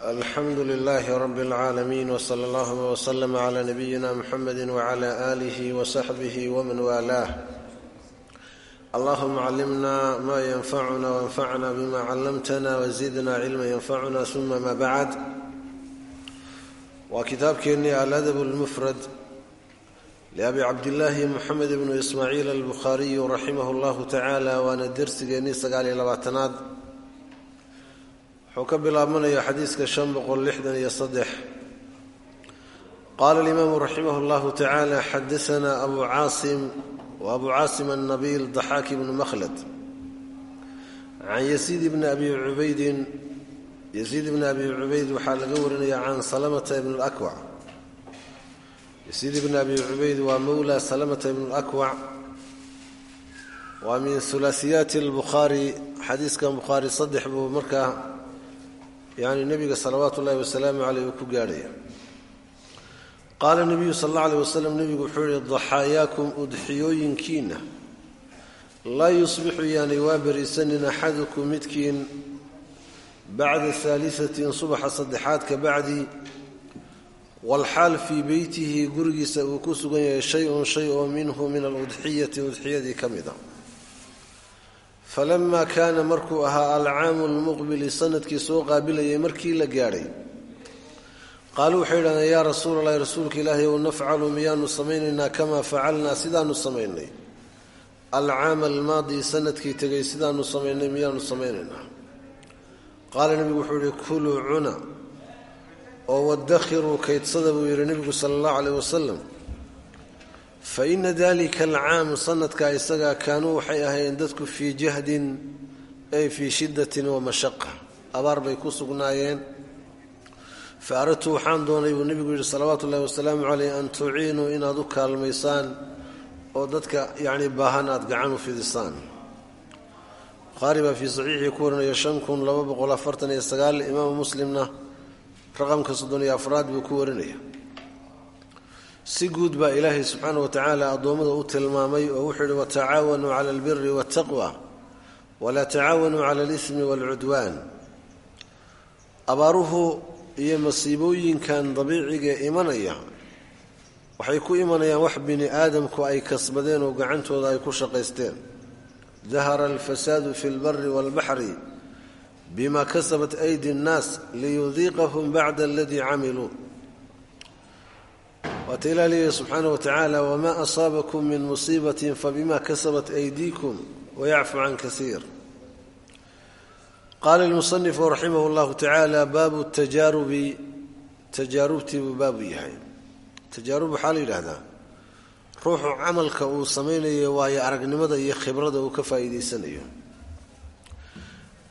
alxamdu lilaahi rabi اlcaalamiin wsala allahuma wslm cla nabiyina muxamedi wcla alih wsaxbih wman waalaah allahuma callimna ma yanfacuna wanfacna bima callamtna wzidna cilma yanfacuna uma ma bacd waa kitaabkeennii aladab lmufrad liabi cabdillaahi moxamed bnu ismaaciil albukhaariyu raximah llahu tacaala waana dersigeennii sagaaliyo labaatanaad wuxuu ka bilaabmanaya xadiiska shan boqol lixdan iyo saddex. Qaala alimaamu raximah llahu tacaala xadaana abu caasim wa abu caasim annabiil daxaaki bnu makhlad. Can yasiid bni abi cubaydin yasiid bni abi cubayd waxaa laga warinaya can salamata ibn lakwac yasiid bni abi cubayd waa mowla salamata ibn lakwac waa min hulaasiyaati albukhaari xadiiskan bukhaari saddex buu markaa yani nebiga salawaatu ullahi wasalaamu caleyh uu ku gaadhaya. Qaala nebiyu sal alla aleyh wasalam nebigu wuxuu yihi daxaayaakum udxiyooyinkiinna laa yusbixu yaanay waa berisanin axadukum midkiin bacda haalisatin subaxa saddexaad ka bacdi walxaal fii beytihi gurigiisa uu ku sugan yahay shay-un shay oo minhu min aludxiyati falamaa kaana markuu ahaa alcaamu lmuqbili sannadkii soo qaabilayay markii la gaadhay qaaluu waxay yidhahdeen yaa rasuula allahi rasuulka ilaahi ow nafcalu miyaanu samaynaynaa kamaa facalnaa sidaanu samaynay alcaama almaadi sannadkii tegay sidaanu samaynay miyaanu samaynaynaa qaala nebigu wuxuu yihi kuluu cuna oo wadakhiruu kaydsada buu yidhi nebigu sala allahu caleyh wasalam fa ina dalika alcaam sanadka isagaa kaanuu waxay ahaayeen dadku fii jahdin ay fii shiddatin wa mashaqa abaar bay ku sugnaayeen fa aradtu waxaan doonay buu nebigu yidhi salawaatu ullahi wasalaamu caleyh an tuciinuu inaad u kaalmaysaan oo dadka yacni baahan aad gacan u fidisaan bukhaari baa fii saxiixii ku warinaya shan kun laba boqol afartan iyo sagaal imaamu muslimna raqamka soddon afraad buu ku warinaya si guud baa ilaahay subxaana wa tacaala addoommada u tilmaamay oo wuxuu yihi watacaawanuu cala albiri waataqwa walaa tacaawanuu cala alismi waalcudwaan abaaruhu iyo masiibooyinkan dabiiciga imanaya waxay ku imanayaan wax bini aadamku ay kasbadeen oo gacantooda ay ku shaqaysteen. Dahara alfasaadu fi lbari waalbaxri bima kasabat aydi nnaas liyudiiqahum bacda aladii camiluu waata ilah leeyahy subxaana wa tacaala wamaa asaabakum min musiibatin fabima kasabat aydiikum wayacfu can kasiir. Qaala lmusanifu raximah llahu tacaala baabu tajaarubi tajaarubtii buu baabu yahay. Tajaarub waxaa la yidhaahdaa ruuxu camalka uu samaynayo waayo aragnimada iyo khibrada uu ka faa'iidaysanayo.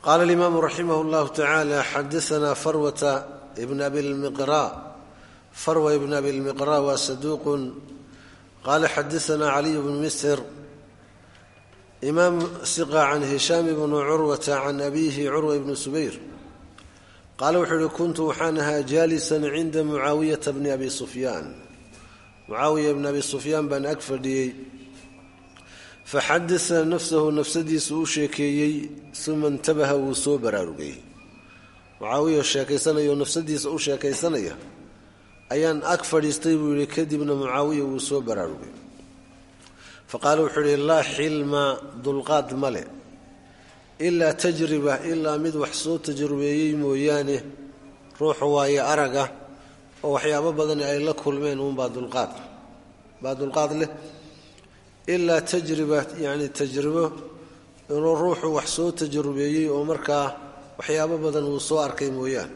Qaala alimaamu raximah llahu tacaala xadaanaa farwata ibn abilmiqra farwa ibn abilmiqra waa saduuqun qaala xadaanaa caliy bnu misr. Imaam siqa can hishaam bnu curwata can abiihi curwa ibni subayr qaala wuxuu ihi kuntu waxaan ahaa jaalisan cinda mucaawiyata bni abi sufyaan mucaawiya bni abi sufyaan baan ag fadhiyey. Faxadasa nafsahu nafsadiisu u sheekeeyey uma intabaha wuu soo baraarugay. Mucaawiya sheekaysanaya oo nafsadiisa u sheekaysanaya ayaan ag fadhiistay buu yihi kadibna mucaawiya wuu soo baraarugay. Faqaala wuxuu ihi laa xilma dulqaad male ilaa tajriba ilaa mid wax soo tajrubeeyey mooyaane ruuxu waaye araga oo waxyaabo badani ay la kulmeen uunbaa dulqaad. Baa dulqaad leh. Ilaa tajriba yacni tajribo inuu ruuxu wax soo tajrubeeyey oo markaa waxyaabo badan uu soo arkay mooyaane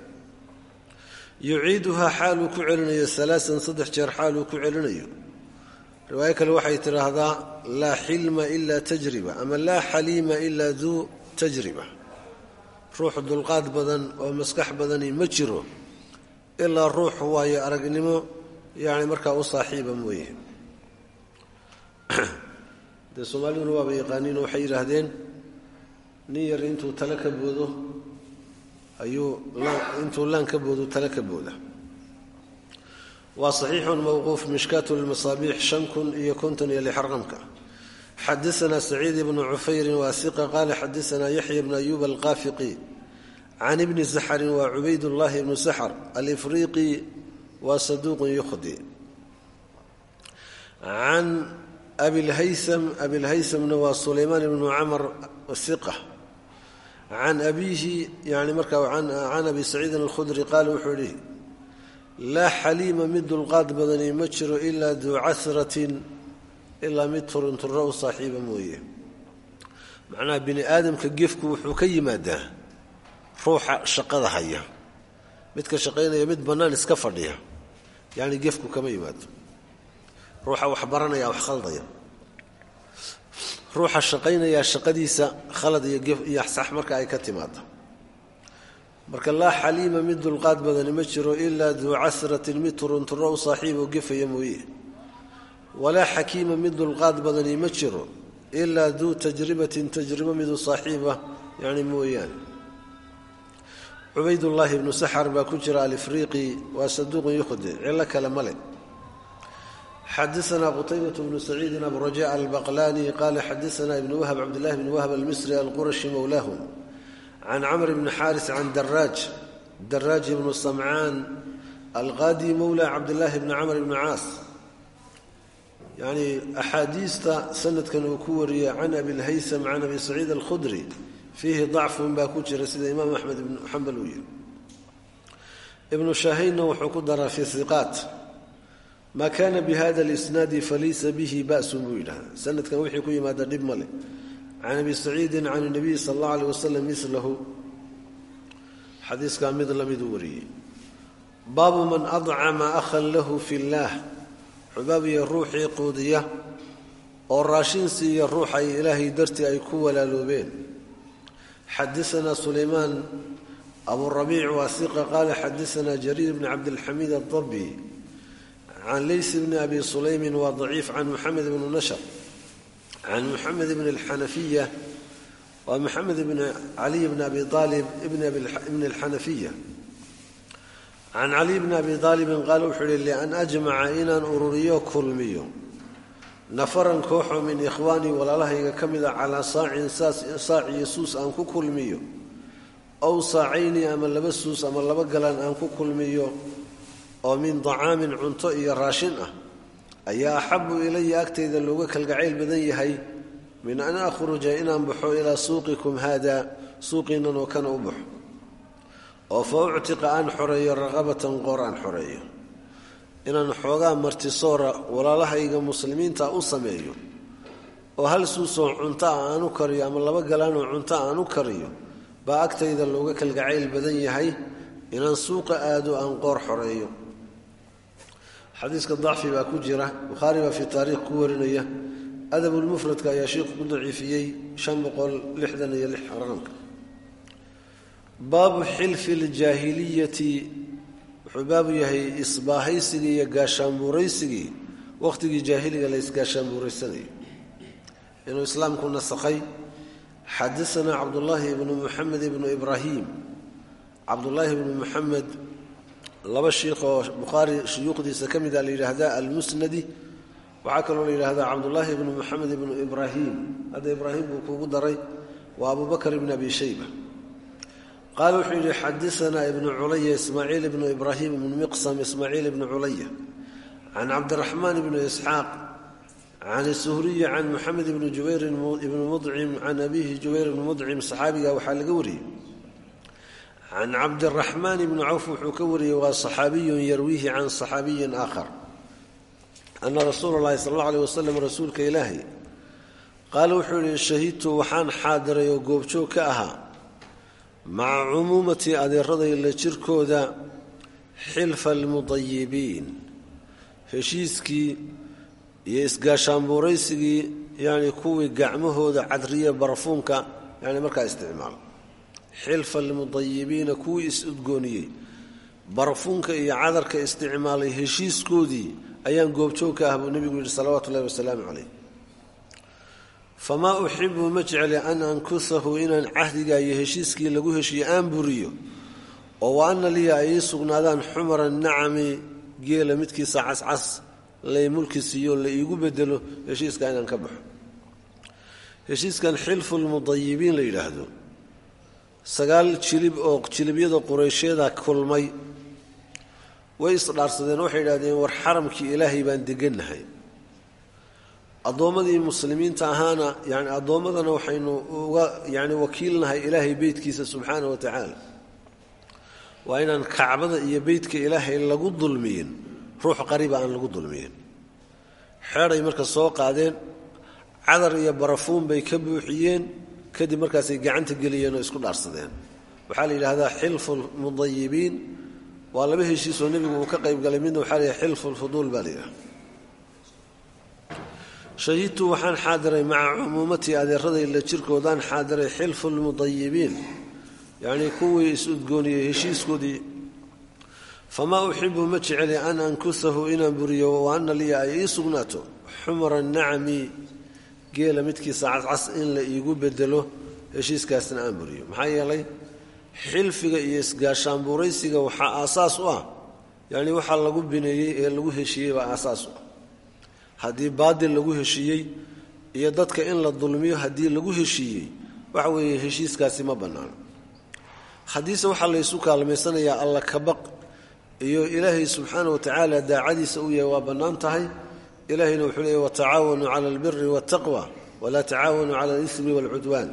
yuciiduhaa xaaluu ku celinayo alaaan saddex jeer xaaluu ku celinayo. Riwaayo kale waxay tidhaahdaa laa xilma ilaa tajriba ama laa xaliima ilaa duu tajriba. Ruux dulqaad badan oo maskax badani ma jiro ilaa ruux waayo aragnimo yani markaa u saaxiiba mooye. Dee soomaaliduna waaba yaqaaniin waxay yidhaahdeen nin yar intuu tale ka boodo ayuu intuu laan ka boodo tale ka booda. Waa saxiixun mowquuf mishkaatu lmasaabiix shan kun iyo konton iyo lix raqamka. Xadaana saciid ibnu cufayrin waa iqa qaala xadaana yaxya bnu ayuub alqaafiqi can ibni saxarin waa cubaydullaahi ibnu saxar alifriiqi waa saduuqun yukhdi. Can abilhaysam abilhaysamna waa sulaymaan ibnu camar hiqa can abiihi yani markaa can abi saciidin alkhudri qaala wuxuu yihi laa xaliima mid dulqaad badani ma jiro ilaa duu casratin ilaa mid turunturro u saaxiiba mooye macnaha bini aadamka gefku wuxuu ka yimaadaa ruuxa shaqada haya midka shaqaynaya mid bannaan iska fadhiya yacni gefku kama yimaado ruuxa wax ruuxa shaqaynayaa shaqadiisa khalad iyo sax marka ay ka timaado marka laa xaliima mid dulqaad badani ma jiro ilaa duu casratin mid turunturo u saaxiiboo gefaya mooye. Walaa xakiima mid dulqaad badani ma jiro ilaa duu tajribatin tajribo midu saaxiiba yani mooyaane. Cubaydullaahi ibnu saxar baa ku jira alifriiqi waa saduuqun yukhdi cilo kale male xadaana qutaybة bnu saciidi aburaja albaqlani qala xadaana ibn wahb cabdillahi bn wahb almisri alqurashi mowlaahum can camr bni xaaris can daraaj daraaj ibnu samcaan alqaadi mowla cabdillaahi bni camr bni caas yani axaadiista sanadkan uu ku wariyey can abilhaysam can abi saciid alkhudri fiihi dacfun baa ku jira sida imaam axmed ibnu xambal uu yihi ibnu shaahaynna wuxuu ku daraa fi hiqaat maa kana bihada alisnaadi falaysa bihi ba'sun buu yidhahda sanadkan wixii ku yimaada dhib male can abi saciidin can nabiyi sala allahu aleyh wasalam milahu xadiiskaa mid lamiduu wariyey. Baabu man adcama akhan lahu fi llaah. Xubaabiya ruuxii quudiya. Oo raashin siiya ruuxay ilaahay dartii ay ku walaaloobeen. Xadaanaa sulaymaan aburabiic waasiqa qaala xadaanaa jariir bni cabdilxamiid adabi can leys bni abi sulaymin waa daciif can muxamed bni nashar can muxamed bni alxanafiya waa maxamed bni caliy bni abi aalib bni alxanafiya can caliy bni abi aalibin qaala wuxuu yihi lian ajmaca inaan ururiyo kulmiyo nafaran kooxoo min ikhwaanii walaalahayga ka mida calaa saacin saac iyo suus aan ku kulmiyo ow saacayni ama laba suus ama laba galaan aan ku kulmiyo oo min dacaamin cunto iyo raashin ah ayaa axabu ilaya agtayda looga kalgacayl badan yahay min an akhruja inaan baxo ilaa suuqikum haada suuqiinan oo kana u baxo oo fa uctiqa aan xoreeyo raqabatan qoor aan xoreeyo inaan xoogaa martisoora walaalahayga muslimiinta u sameeyo oo hal suusoo cunto ah aan u kariyo ama laba galaanoo cunto aan u kariyo baa agtayda looga kalgacayl badan yahay inaan suuqa aado aan qoor xoreeyo xadiiska dacfi baa ku jira bukhaari baa fi taariikh ku warinaya. Adabulmufradka ayaa sheikhu ku daciifiyey shan boqol lixdan iyo lix raqamka baabu xilfi ljaahiliyati wuxuu baabu yahay isbaahaysigii iyo gaashaanbuuraysigii wakhtigii jaahiliga la isgaashaanbuuraysanayo inuu islaamku nasakhay xadaanaa cabdullaahi ibnu muxamed ibnu ibraahim. Cabdullaahi ibnu muxamed laba shiikh oo bukhaari shuyuukhdiisa ka mida la yidhaahda almusnadi waxaa kaloo la yidhahdaa cabdullaahi ibnu moxamed ibnu ibraahim. Hadda ibraahim buu kuugu daray waa abu bakr ibn abi shayba. Qaala wuxuu yidhi xadaanaa ibnu culaya ismaaciil ibnu ibraahim ibnu miqsam ismaaciil ibnu culaya. Can cabdiraxmaan ibnu isxaaq can suhriyi can moxamed ibni jubayr ibni mudcim can abihi jubayr ibni mudcim saxaabiga waxaa laga wariyey can cabdiraxmaan ibni cawf wuxuu ka wariyey waa saxaabiyun yarwiihi can saxaabiyin aakhar ana rasuula llahi sala allau aleyh wasalam rasuulka ilaahay qaala wuxuu yihi shahidtu waxaan xaadiray oo goobjoog ka ahaa maca cumuumati adeeraday la jirkooda xilfa almudayibiin heshiiskii iyo isgaashaanbuuraysigii yani kuwii gacmahooda cadriye barfuunka yani markaa isticmaal xilfa almudayibiina kuwii is-udgooniyey barfuunka iyo cadarka isticmaalay heshiiskoodii ayaan goobjoog ka ah buu nebigu yidhi salawaatu wasalaamu calayh. Famaa uxibu ma jecli an ankusahu inaan cahdiga iyo heshiiskii lagu heshiiye aan buriyo oo wa ana liya ay ii sugnaadaan xumara nacami geela midkiisa cascas lay mulki siiyo la iigu bedelo heshiiska inaan ka baxo. Heshiiskan xilfu lmudayibiin la yidhaahdo sagaal jilib oo jilibyada qureyshyada kulmay. Way isdhaarsadeen waxay yidhahdeen war xaramkii ilaahay baan degannahay. Addoommadii muslimiinta ahaana yani addoommadana waxaynu uga yani wakiilnahay ilaahay beytkiisa subxaana wa tacaala. Waa inaan kacbada iyo beytka ilaahay lagu dulmiyin ruux qariba aan lagu dulmiyin. Xeeday marka soo qaadeen cadar iyo barafuun bay ka buuxiyeen kadib markaasay gacanta geliyeen oo isku dhaarsadeen. Waxaa la yidhaahdaa xilfu lmudayibiin waa laba heshiisoo nebigu uu ka qayb galay. Midna waxaa la yidhaha xilfu lfuduul baa la yidhaha. Waxaan xaadiray maca cumuumatii adeeraday la jirkoodaan xaadiray xilfu lmudayibiin yacnii kuwii is-udgooniyey heshiiskoodii. Famaa uxibu ma jeceli an ankusahu inaan buriyo wa ana liya ay ii sugnaato. Xumra nacmi geela midkiisa cascas in la iigu bedelo heshiiskaasna aan buriyo. Maxaa yeelay xilfiga iyo isgaashaanbuuraysiga waxaa aasaas u ah yacnii waxaa lagu bineeyey ee lagu heshiiyey baa aasaas u ah. Haddii baadil lagu heshiiyey iyo dadka in la dulmiyo haddii lagu heshiiyey waxa weeye heshiiskaasi ma bannaano haddiise waxaa laysu kaalmaysanayaa alla kabaq iyo ilaahay subxaana wa tacaala daacadiisa u yahay waa bannaan tahay ilahayna wuxuu leeyay watacaawanuu cala albiri waataqwa walaa tacaawanuu cala alismi waalcudwaan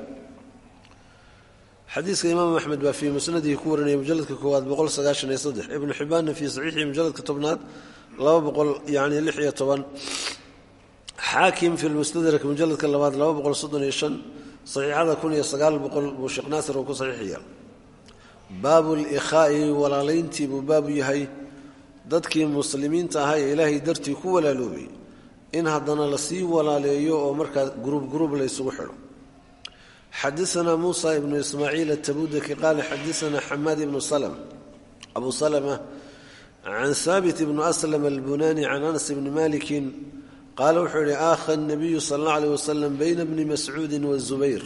xadiiska imaam axmed baa fii musnadihi ku warinaya mujaladka koowaad boqol sagaashan iyo saddex. Ibnu xibbaanna fii saxiixihi mujaladka tobnaad laba boqol yani lix iyo toban. Xaakim fi lmustadrak mujaladka labaad laba boqol soddon iyo shan saxiixada kun iyo sagaal boqol buu sheekh naasir uu ku saxiixiya baabu likhaa'i walaalayntii buu baabu yahay. Dadkii muslimiinta ahaa ee ilaahay dartii ku walaaloobay in haddana la sii walaaleeyo oo markaa gruub gruub la ysugu xidho. Xadaanaa muusa ibnu ismaaciil atabudaki qaala xadaanaa xamaad ibnu salm abu salma can haabit ibnu aslam albunani can anas ibni malikin qaala wuxuu yihi aakha nabiyu sal alla aleh wasalam bayna bni mascuudin wazubayr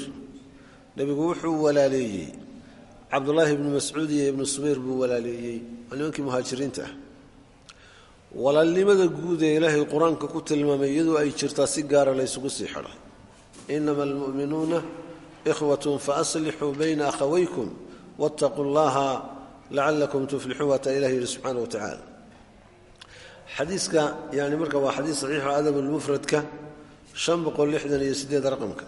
nebigu wuxuu walaaleeyey. Cabdulaahi ibnu mascuud iyo ibnu subayr buu walaaleeyey. Waa muhaajiriinta ah walaalnimada guud ee ilaahay qur'aanka ku tilmaamay iyadoo ay jirtaa si gaara laysugu sii xidhay. Inama almu'minuuna ikhwatun faaslixuu bayna akhawaykum waataquu llaha lacalakum tuflixuun waataa ilah yidhi subxaana wa tacaala xadiiska yani marka waa xadiis saxiixo adab lmufradka shan boqol lixdan iyo sideed raqamka.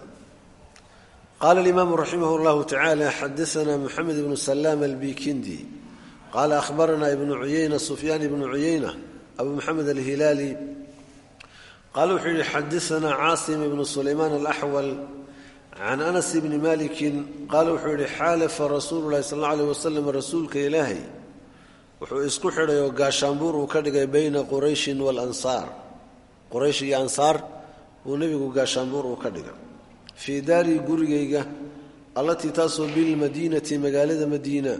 Qaala alimaamu raximah llahu tacaala xadaana moxamed ibnu salaam albikindi qaala ahbarana ibnu cuyeyna sufyaan ibnu cuyeyna abu moxamed alhilaali qaala wuxuu yihi xadaana caasim ibnu sulaymaan alaxwal can anas bni malikin qaala wuxuu yihi xaalafa rasuulu lahi sal alla aleh wasalam rasuulka ilaahay. Wuxuu isku xidhay oo gaashaanbuur uu ka dhigay bayna qurayshin waalansaar quraysh iyo ansaar buu nebigu gaashaanbuur uu ka dhigay. Fii daari gurigayga allatii taasoo bilmadiinati magaalada madiina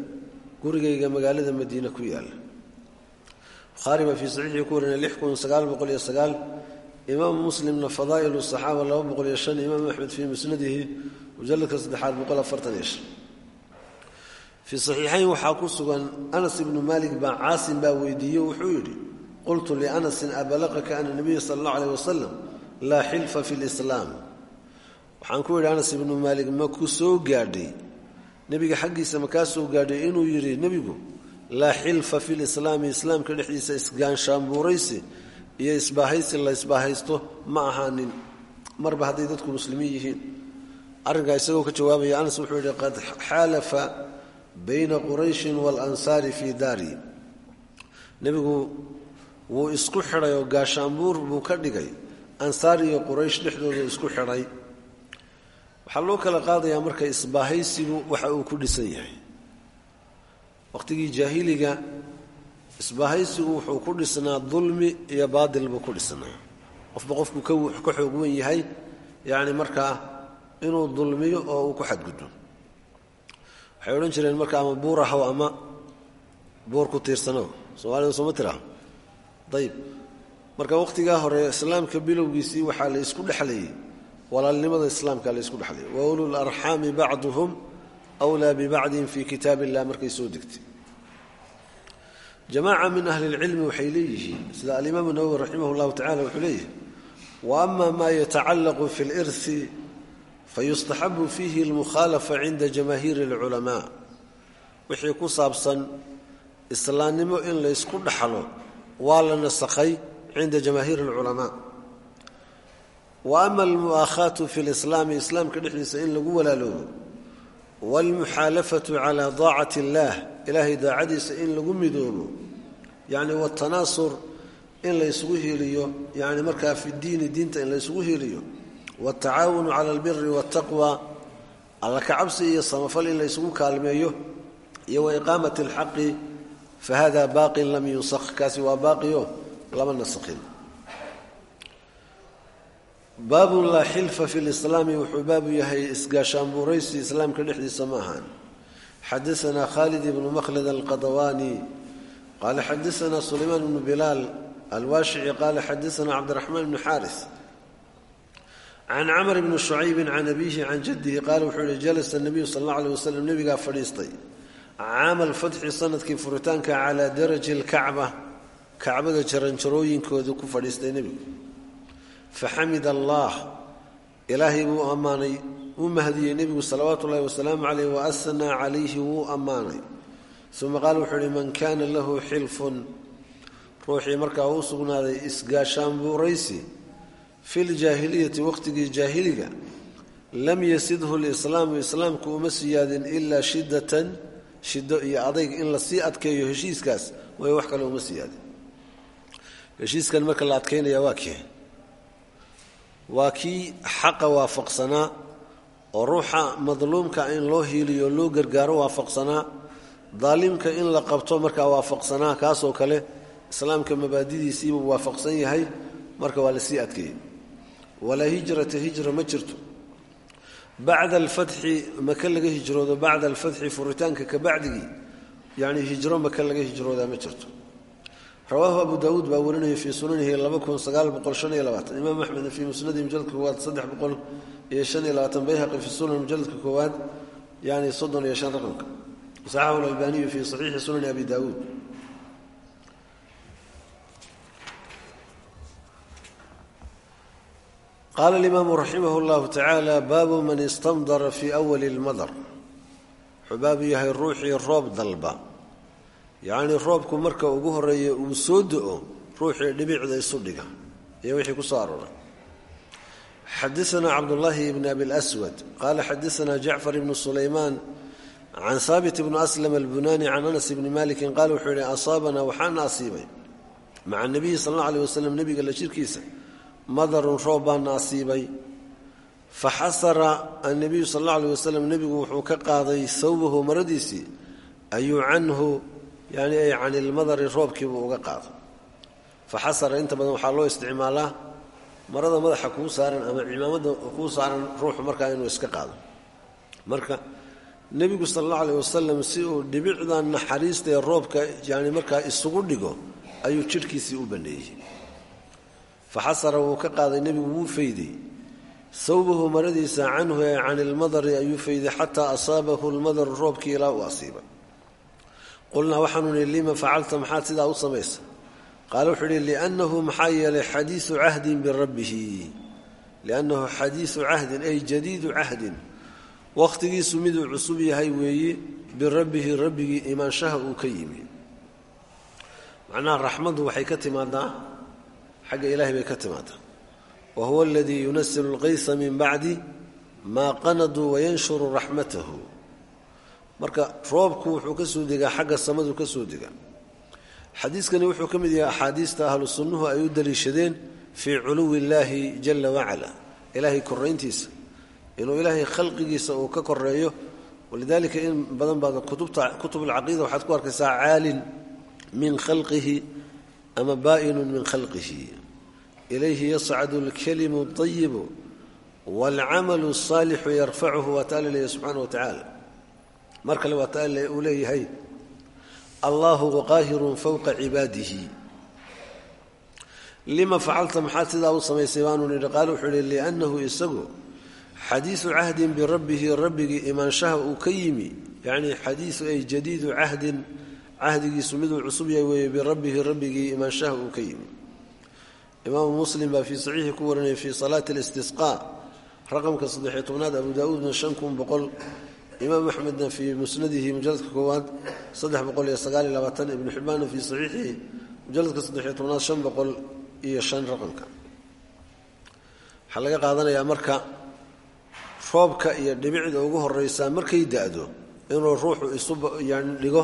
gurigayga magaalada madiina ku yaalla bukhaari baa fii saxiixii ku warinay lix kun sagaal boqol iyo sagaal imaamu muslimna fadaa'ilu saxaaba laba boqol iyo shan imaam axmed fii musnadihi mujalladka saddexaad boqol afartan iyo shan. Fii saxiixayn waxaa ku sugan anas ibnu maalik baa caasim baa weydiiye wuxuu yidhi qultu lianasin abalaqaka ana nabiya sala allahu aleyh wasalam laa xilfa fi lislaam. Waxaan ku yidhi anas ibnu maalik ma ku laa xilfa fi lislaami islaamka dhexdiisa isgaanshaanbuuraysi iyo isbaahaysi la isbaahaysto ma ahaanin. Marba hadday dadku muslimiin yihiin. Arrinkaa isagoo ka jawaabaya anas wuxuu yidhi qad xaalafa bayna qurayshin waalansaari fii daari. Nebigu wuu isku xidhay oo gaashaanbuur buu ka dhigay. Ansaar iyo quraysh dhexdooda isku xidhay. Waxaa loo kala qaadayaa marka isbaahaysigu waxa uu ku dhisan yahay waqhtigii jaahiliga isbaahaysigu wuxuu ku dhisnaa dulmi iyo baadil buu ku dhisnaa. Qofba qofku ka xoog wen yahay yacni markaa inuu dulmiyo oo uu ku xadgudbo. Waxay odhan jireen marka ama buur ama buur ku tiirsanow soomaalida sooma tiraha ayib marka wakhtigaa hore islaamka bilowgiisii waxaa la isku dhexlayay. Walaalnimada islaamka la isku dhexlayay. Wa ulul arxaami bacduhum wlaa bibacdin fii kitaab illah markay soo degtay jamaaca min ahli lcilmi waxay leeyihiin sida alimaamu nawowi raximah llahu tacala wuxuu leeyahay wa ama maa yatacallaqu fi lirhi fayustaxabu fiihi almukhaalafa cinda jamaahiiri alculamaa. Wixii ku saabsan islaamnimo in laysku dhaxlo waa la nasakhay cinda jamaahiiri alculamaa. Wa ama almu'aakhaatu fi lislaami islaamka dhexdiisa in lagu walaaloobo waalmuxaalafatu calaa daacati illaah ilaahay daacadiisa in lagu midoobo yacni watanaasur in laysugu hiiliyo yani markaa fi diini diinta in laysugu hiiliyo watacaawunu cala albiri waataqwa alla kacabsi iyo samafal in laysugu kaalmeeyo iyo wa iqaamati alxaqi fa hada baaqin lam yunsakh kaasi waa baaqiyo lama nasakhin baabun laa xilfa fi lislaami wuxuu baabu yahay isgaashaanbuuraysi islaamka dhexdiisa ma ahaan xadaanaa khalid ibnu makhlad alqadawaani qaala xadaanaa sulaymaan ibnu bilaal alwaashici qaala xadaanaa cabdiraxmaan bnu xaaris can camr bni shucaybi can abiihi can jadihi qaala wuxuu yihi jalasa nabiyu sal alla aleh waslem nebigaa fadhiistay. Caama alfatxi sannadkii furitaanka calaa daraji lkacba kacbada jaranjarooyinkoodu ku fadhiistay nebigu faxamid allah ilaahay buu ammaanay wuu mahdiyey nebigu salawaatu ullahi wasalaamu caleyh wa asnaa calayhi wuu ammaanay. Uma qaala wuxuu ihi man kaana lahu xilfun. Ruuxii markaa u sugnaaday isgaashaanbuuraysi fi ljaahiliyati waqtigii jaahiliga lam yasidhu lislaamu islaamku uma siyaadin ilaa shidatan shido iyo adayg in la sii adkeeyo heshiiskaas way wax kale uma siyaadin heshiiskan marka la adkaynaya waa kii waa kii xaqa waafaqsanaa oo ruuxa madluumka in loo hiiliyo loo gargaaro waafaqsanaa. Daalimka in la qabto markaa waafaqsanaa kaasoo kale islaamka mabaadidiisiibuu waafaqsan yahay marka waa la sii adkeeyey. Walaa hijrata hijra ma jirto. Bacda alfatxi maka laga hijroodo? Bacda alfatxi furitaanka ka bacdigii yacni hijro maka laga hijroodaa ma jirto rawaahu abu daawuud baa warinaya fii sunanihi imaam axmed fii musnadi mujaladka koowaad saddex boqol iyo shan iyo labaatan. Bayhaqi fi sunan mujaladka koowaad yani soddon iyo shan raqamka. Saxaxu lalbaniyu fii saxiixi sunani abi daawuud qaala alimaamu raximah llahu tacaala baabu man istamdara fii awali lmadar wuxuu baabu yahay ruuxii roob dalba yacnii roobku marka ugu horreeya uu soo do-o ruuxii dhibicda isu dhiga. Iyo wixii ku soo arooray. Xadaanaa cabdullaahi ibn abi lswad qaala xadaanaa jacfar ibnu sulaymaan can haabit ibni aslam albunaani can anas ibni malikin qaala wuxuu yihi asaabanaa waxaana asiibay. Maca nabiyi sal alla aleh waslem nebiga la jirkiisa madarun roob asiibay. Faxasara annabiyu sal alla aleh wasalam nebigu wuxuu ka qaaday hawbahu maradiisii ayuu canhu yani ay can ilmadari roobkiibuu uga qaado faxasara inta badan waxaa loo isticmaalaa marada madaxa kuu saaran ama cimaamada kuu saaran ruuxu markaa inuu iska qaado. Marka nebigu sal alla aleh wasalam si uu dhibicda naxariista ee roobka yani markaa isugu dhigo ayuu jidhkiisii u baneeyey. Faxasara wuu ka qaaday nebigu wuu fayday. Sawbahu maradiisa canhu ee can ilmadari ayuu fayday xataa asaabahu lmadaru roobkii ilaa uu asiibay qulnaa waxaanu nihi lima facalta maxaad sidaa u samaysa qaale wuxuu ihi liannahu maxaa yeelay xadiisu cahdin birabbihi. Liannahu xadiisu cahdin ay jadiidu cahdin. Wakhtigiisu miduu cusub yahay weeye birabbihi rabbigii imaanshaha uu ka yimi. Macnaha raxmaddu waxay ka timaadaa xagga ilaahay bay ka timaadaa wa huwa aladii yunasilu lqaysa min bacdi maa qanaduu wayanshuru marka roobku wuxuu ka soo degaa xagga samadu ka soo degaa xadiiskani wuxuu ka mid yahay axaadiista ahlu sunnuhu ay u daliishadeen fii culuwi illaahi jala wacala ilaahay korayntiisa inuu ilaahay khalqigiisa uu ka koreeyo walidaalika in badan baad kutub alcaqiida waxaad ku arkaysaa caalin min khalqihi ama baa'inun min khalqihi ilayhi yascadu alkalimu اطayibu wاlcamalu الصaalixu yarfacuhu waa taala leeyahy subxaana wa tacaala mar kale waa taale uu leeyahay allahu qaahirun fowqa cibaadihi. Lima facalta maxaad sidaa u samaysay baanu nidhi? Qaale wuxuu ihi liannahu isagu xadiisu cahdin birabbihi rabbigii imaanshaha uu ka yimi. Yacnii xadiisu ay jadiidu cahdin cahdigiisu miduu cusub yahay weeye birabbihi rabbigii imaanshaha uu ka yimi. Imaamu muslim baa fii saxiixi ku warinaya fii salaati اlistisqaa raqamka saddexiyo tobnaad abu daauudna shan kun boqol imaam axmedna fii musnadihi mujaladka koowaad saddex boqol iyo sagaal iyo labaatan ibnu xibbaanna fii saxiixihi mujaladka saddexiyo tobnaad shan boqol iyo shan raqamka. Waxaa laga qaadanayaa marka roobka iyo dhibicda ugu horeysaa markay da-do inuu ruuxu isu yani dhigo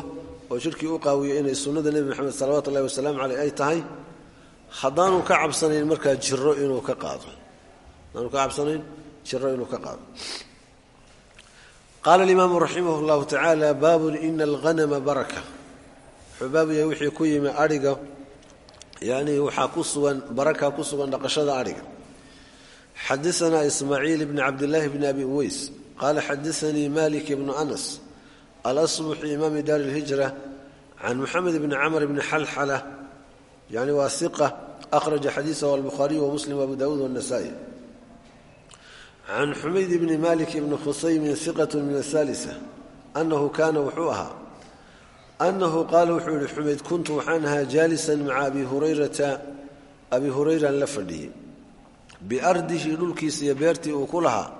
oo jidhkii u qaawiyo inay sunnada nebi maxamed salawaatu ullahi wasalaamu caleyh ay tahay haddaanu ka cabsanayn markaa jiro inuu ka qaado. Haddaanu ka cabsanayn jiro inuu ka qaado qaala alimaamu raximah llahu tacaala baabun ina alghanama baraka wuxuu baabu yahay wixii ku yimi adhiga yani waxaa ku sugan baraka ku sugan dhaqashada adhiga xadaanaa ismaaciil bni cabdillaahi bni abi uweys qaala xadaanii malik bnu anas alasbuxi imaami daari lhijra can muxamed bni camr bni xalxala yani waa iqa akhraja xadiisahu albukhaariyu wamuslim abu dawuud wanasa'i can xumayd bni malik bni khusaymin iqat min ahalisa anahu kaana wuxuu ahaa anahu qaala wuxuu yihi xumayd kuntu waxaan ahaa jaalisan maca abi hurayrata abi hurayran la fadhiyey biardihi dhulkiisa iyo beertii uu ku lahaa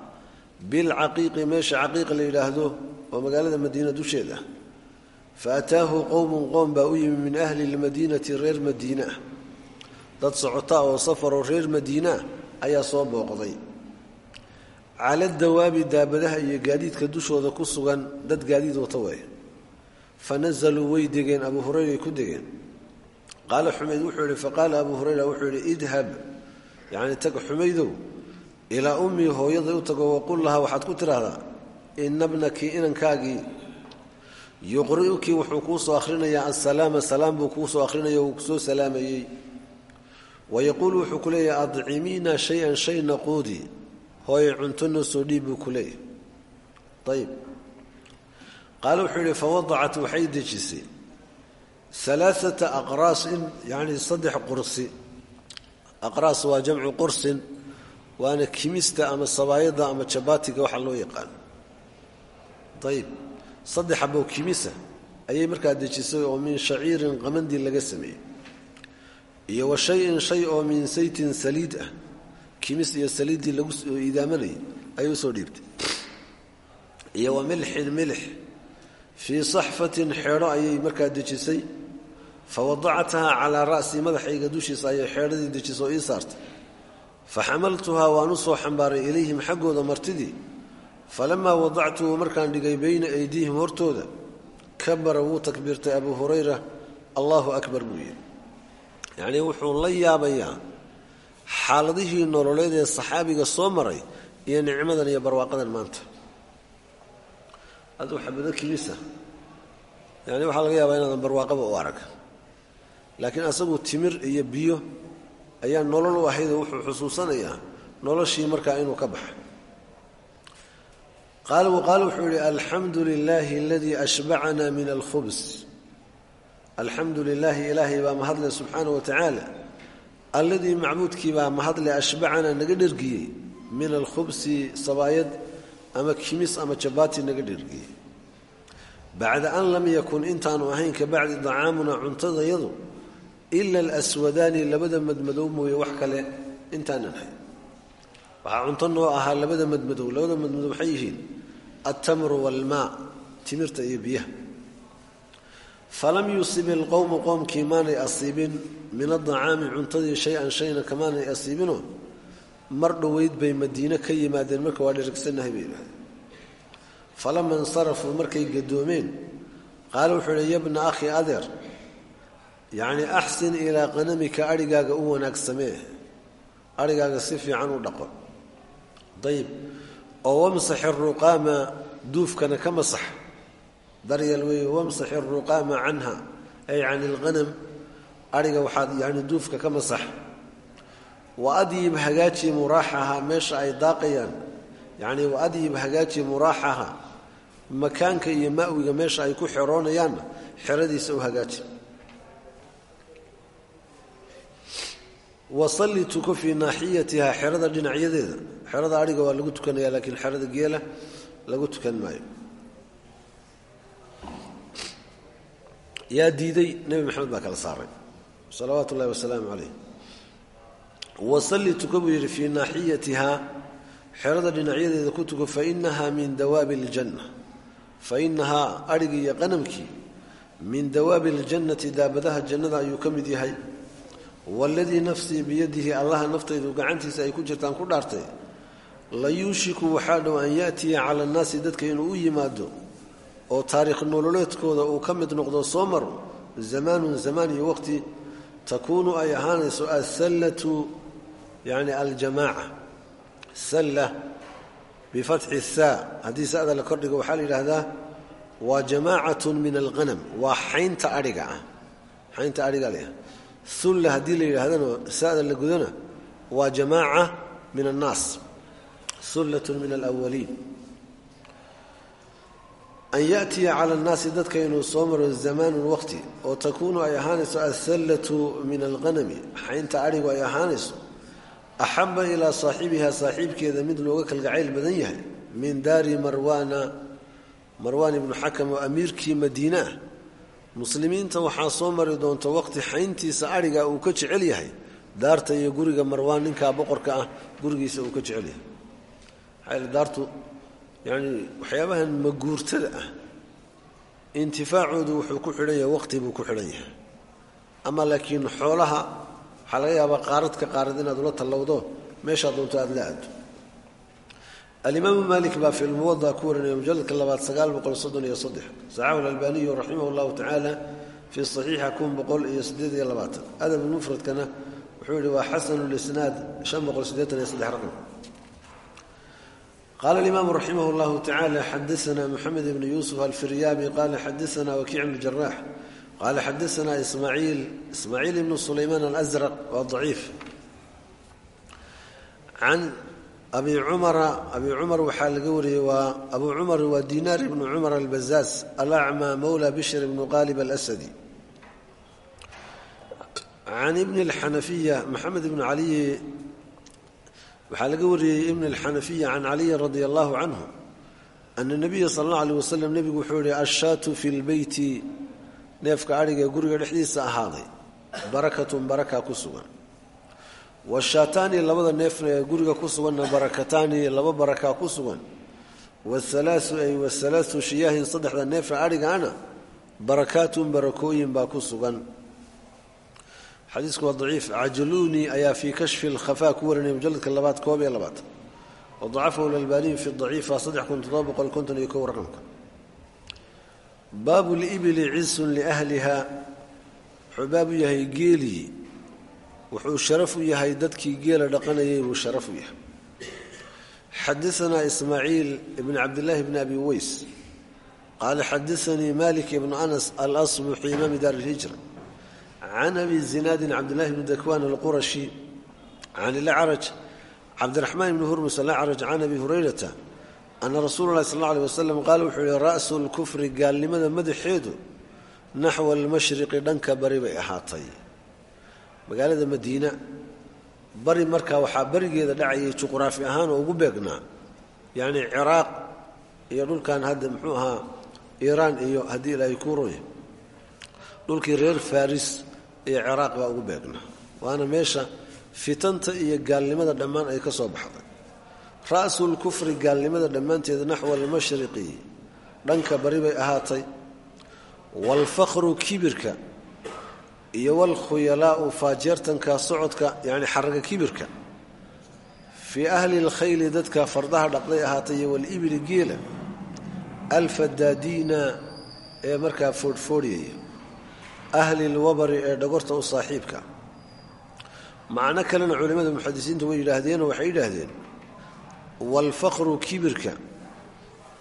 bilcaqiiqi meesha caqiiq la yidhaahdo oo magaalada madiina dusheeda fa ataahu qowmun qoom baa u yimi min ahli lmadiinati reer madiina dad socota oo safaroo reer madiina ah ayaa soo booqday cala dawaabi daabadaha iyo gaadiidka dushooda ku sugan dad gaadiid wata weeye fa nazaluu way degeen abu hurayray ku degeen. Qaala xumayd wuxuu yihi faqaala abu hurayra wuxuu yihi idhab. Yacni tag xumaydow ilaa ummii hooyaday u tago waqul lahaa waxaad ku tidhaahdaa ina bnaki inankaagii yuqri'ukii wuxuu kuu soo akhrinayaa assalaama salaam buu kuu soo akhrinaya uu ku soo salaamayey. Wayaquulu wuxuu ku leeyahay adcimiina shay-an shay naquudi hooye cunto noo soo dhiib buu ku leeyahay. Ayib qaale wuxuu yidhi fawadacat waxay dejisay alaaata aqraas in yacni saddex qursi. Aqraas waa jamcu qursin waana kimista ama sabaayada ama jabaatiga waxa loo yaqaano ayib saddex abow kimisa ayay markaa dejisay oo min shaciirin qamandi laga sameeyey. Iyo wa shay-in shay oo min saytin saliid ah kimis iyo saliiddii lagu idaamanayay ayay u soo dhiibtay. Iyo wa milxin milix fii saxfatin xeedho ayay markaa dejisay fa wadacathaa calaa ra'sii madaxayga dushiisa ayay xeedhadii dejisay oo ii saartay. Fa xamaltuhaa waan u soo xambaaray ilayhim xaggooda martidii falamaa wadactuhu markaan dhigay bayna aydiihim hortooda kabara wuu takbiirtay abuu hurayra allahu akbar buu yidhi. Yacnii wuxuu la yaabayaa xaaladihii nololeed ee saxaabiga soo maray iyo nicmadan iyo barwaaqadan maanta. Aduu xabado kimisa yani waxaa laga yaabaa inaadan barwaaqaba u arag. Laakiin asagu timir iyo biyo ayaa nolol u ahaydoo wuxuu xusuusanayaa noloshii markaa inuu ka baxa qaal wuxuu yihi alxamdu lilaahi aladii min alkhubs. Alxamdu lilaahi ilaahay baa mahadle subxaana wa tacaala alladii macbuudkii baa mahadle ashbacana naga dhergiyey min alkhubsi sabaayad ama kimis ama jabaati naga dhergiyey. Bacda an lam yakun intaanu ahayn ka bacdi dacaamuna cuntadayadu ila alaswadaani labada madmadow mooye wax kale intaanan ahayn. Waxaa cunto noo ahaa labada madmadow labada madmadow waxay yihiin? Altamru waalmaa timirta iyo biyaha falam yusib ilqowmu qoomkii maanay asiibin min adacaami cuntadii shay-an shayna kamaanay asiibinoo mar dhoweyd bay madiine ka yimaadeen marka waa dhergsanahay bay yidhahdeen falama insarafuu markay gadoomeen qaala wuxuu ihi yabna akhi adeer yacni axsin ilaa qanamika adhigaaga u wanaagsamee adhigaaga si fiican u dhaqo ayib oo wamsaxi ruqaama duufkana ka masax daryeel weeye wamsaxi ruqaama canha. Ay can ilqanam adhiga waxaad yani duufka ka masax. Wa adyib hagaaji muraaxaha meesha ay daaqayaan. Yacni wa adyib hagaaji muraaxaha makaanka iyo ma'wiga meesha ay ku xeroonayaanna xeradiisa u hagaaji. Wasalli tuko fii naaxiyatiha xerada dhinacyadeeda. Xerada adhiga waa lagu tukanaya laakiin xerada geela lagu tukan maayo yaa diiday nebi maxamed baa kala saaray. Salawaatu wasalaamu calayh. Wasalli tuka buu yidhi fii naaxiyatiha xerada dhinacyadeeda ku tuko fa inahaa min dawaabi aljanna. Fa inahaa adhigii iyo qanamkii min dawaabi aljannati daabadaha jannada ayuu ka mid yahay. Waaladii nafsii biyadihi allaha naftaydu gacantiisa ay ku jirtaan ku dhaartay la yuushiku waxaa dhow an yaatiya cala annaasi dadka inuu u yimaado oo taariikh nololeedkooda uu ka mid noqdo soo maro zamaanun zamaan iyo waqti takuunu ay ahaanayso asallatu yani aljamaaca. Salla bifatxi saa haddii sada la kordhigo waxaa la yidhaahdaa waa jamaacatun min alqanam waa xaynta adhiga ah. Xaynta adhiga leh. Sulla haddii la yidhaahdana sada la gudana waa jamaaca min annaas. Sullatun min alawaliin an yaatiya cala annaasi dadka inuu soo maro zamaanun waqti oo takuunu ay ahaanayso asallatu min alqanami xaynta adhigu ay ahaanayso axaba ilaa saaxibiha saaxiibkeeda mid looga kalgacayl badan yahay min daari marwaana marwaan ibnu xakam oo amiirkii madiine ah muslimiinta waxaa soo mari doonta waqti xayntiisa adhiga uu ka jecel yahay daarta iyo guriga marwaan ninkaa boqorka ah gurigiisa uu ka jecel yahay yani waxyaabahan maguurtada ah. Intifaacoodu wuxuu ku xidhan yahay waqti buu ku xidhan yahay. Ama laakiin xoolaha waxaa laga yaabaa qaarad ka qaarad inaad ula tallowdo meeshaa doonto aada la aado. Alimaamu malik baa fi lmuwada ku warinaya mujaladka labaad sagaal boqol soddon iyo saddex. Saxahu lalbaniyu raximah llahu tacaala fii saxiixa kun boqol iyo sideed iyo labaatan. Adabulmufradkana wuxuu yihi waa xasanu lisnaad shan boqol siddeetan iyo saddex raqam qala alimaamu raximah llahu tacala xadaana moxamed ibnu yuusuf alfiryaabi qala xadaana wakiic bnu jaraax qala xadaana ismaaciil ismaaciil ibnu sulaymaan alazraq waa daciif can abi cumara abi cumar waxaa laga wariyey waa abu cumar waa dinaar ibnu cumar albazaaz alacmaa mowla bishr ibnu qaalib alasadi can ibni alxanafiya maxamed ibnu caliyi waxaa laga wariyey ibn alxanafiya can caliyin radia allahu canhu ana nabiya sala allahu aleyh wasalam nebigu wuxuu yihi ashaatu fi lbeyti neefka adhiga guriga dhexdiisa ahaaday barakatun baraka ku sugan. Washaataani labada neefna ee guriga ku suganna barakataani laba barakaa ku sugan. Wahalaasu ay wahalaasu shiyaahin saddexda neefna adhigaana barakaatun barakooyin baa ku sugan xadiisku waa daciif. Cajluuni ayaa fii kashfi lkhafaa ku warinaya mujaladka labaad koob iyo labaad. Wadacafahu lalbaaniyu fi daciifa saddex kun toddoba boqol konton iyo kow raqamka. Baabu libili cisun liahliha wuxuu u yahay geelii wuxuu sharaf u yahay dadkii geela dhaqanayay buu sharaf u yahay. Xadaanaa ismaaciil ibn cabdillaahi bni abi weys qaala xadaanii malik ibnu anas alasbuxi imaami daar ilhijra can abi zinaadin cabdillahi bni dakwaan alqurashi can ilacraj cabdiraxmaan ibni hurmus alacraj can abi hurayrata ana rasuula llahi sal alla aleh wasalam qaala wuxuu yihi ra'su lkufri gaalnimada madaxeedu naxwa almashriqi dhanka bari bay ahaatay magaalada madiina bari markaa waxaa barigeeda dhacayay juqraafi ahaan oo ugu beegnaa yacnii ciraaq iyo dhulkan hadda muxuu ahaa iiraan iyo haddii ilaahay kuu ronya dhulkii iyo ciraaq baa ugu beegnaa waana meesha fitanta iyo gaalnimada dhammaan ay ka soo baxday. Ra'sulkufri gaalnimada dhammaanteeda naxwa almashriqi dhanka bari bay ahaatay. Waalfaqru kibirka iyo waalkhuyalaa'u faajeertanka socodka yacni xaraga kibirka. Fii ahli lkhayli dadka fardaha dhaqday ahaatay iyo walibili geela. Alfadaadiina ee markaa foodhfoodhiyaya ahli lwabari ee dhagorta u saaxiibka. Macno kalena culimmada muxadisiinta way yidhaahdeenoo waxay yidhaahdeen waalfaqru kibirka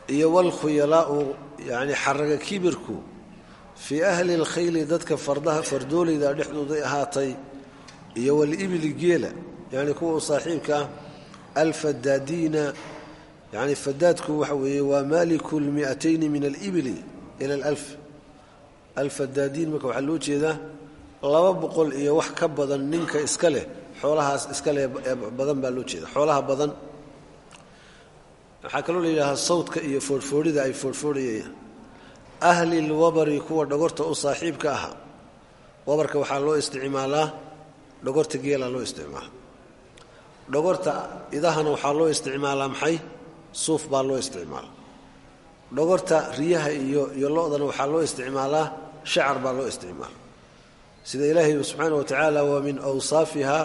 iyo waalkhuyalaa'u yacni xaraga kibirku fii ahli lkhayli dadka fardaha fardoolayda dhexdooday ahaatay iyo walibili geela yacni kuwa u saaxiibka ah alfadaadiina yacni fadaadku waxa weeye waa maaliku lmi'atayni min alibili ila alalf alfadaadiin marka waxaa loo jeedaa laba boqol iyo wax ka badan ninka iska leh xoolahaas iska leh badan baa loo jeeda xoolaha badan. Waxaa kaloo la yidhahdaa sawdka iyo foodhfoodhida ay foodhfoodhayayaan ahli lwabari kuwa dhogorta u saaxiibka ahaa wabarka waxaa loo isticmaalaa dhogorta geela loo isticmaala. Dhogorta idahana waxaa loo isticmaalaa maxay? Suuf baa loo isticmaalaa dhogorta riyaha iyo iyo lo-dana waxaa loo isticmaalaa shacar baa loo isticmaala. Sida ilaahay subxaana wa tacaala wa min awsaafiha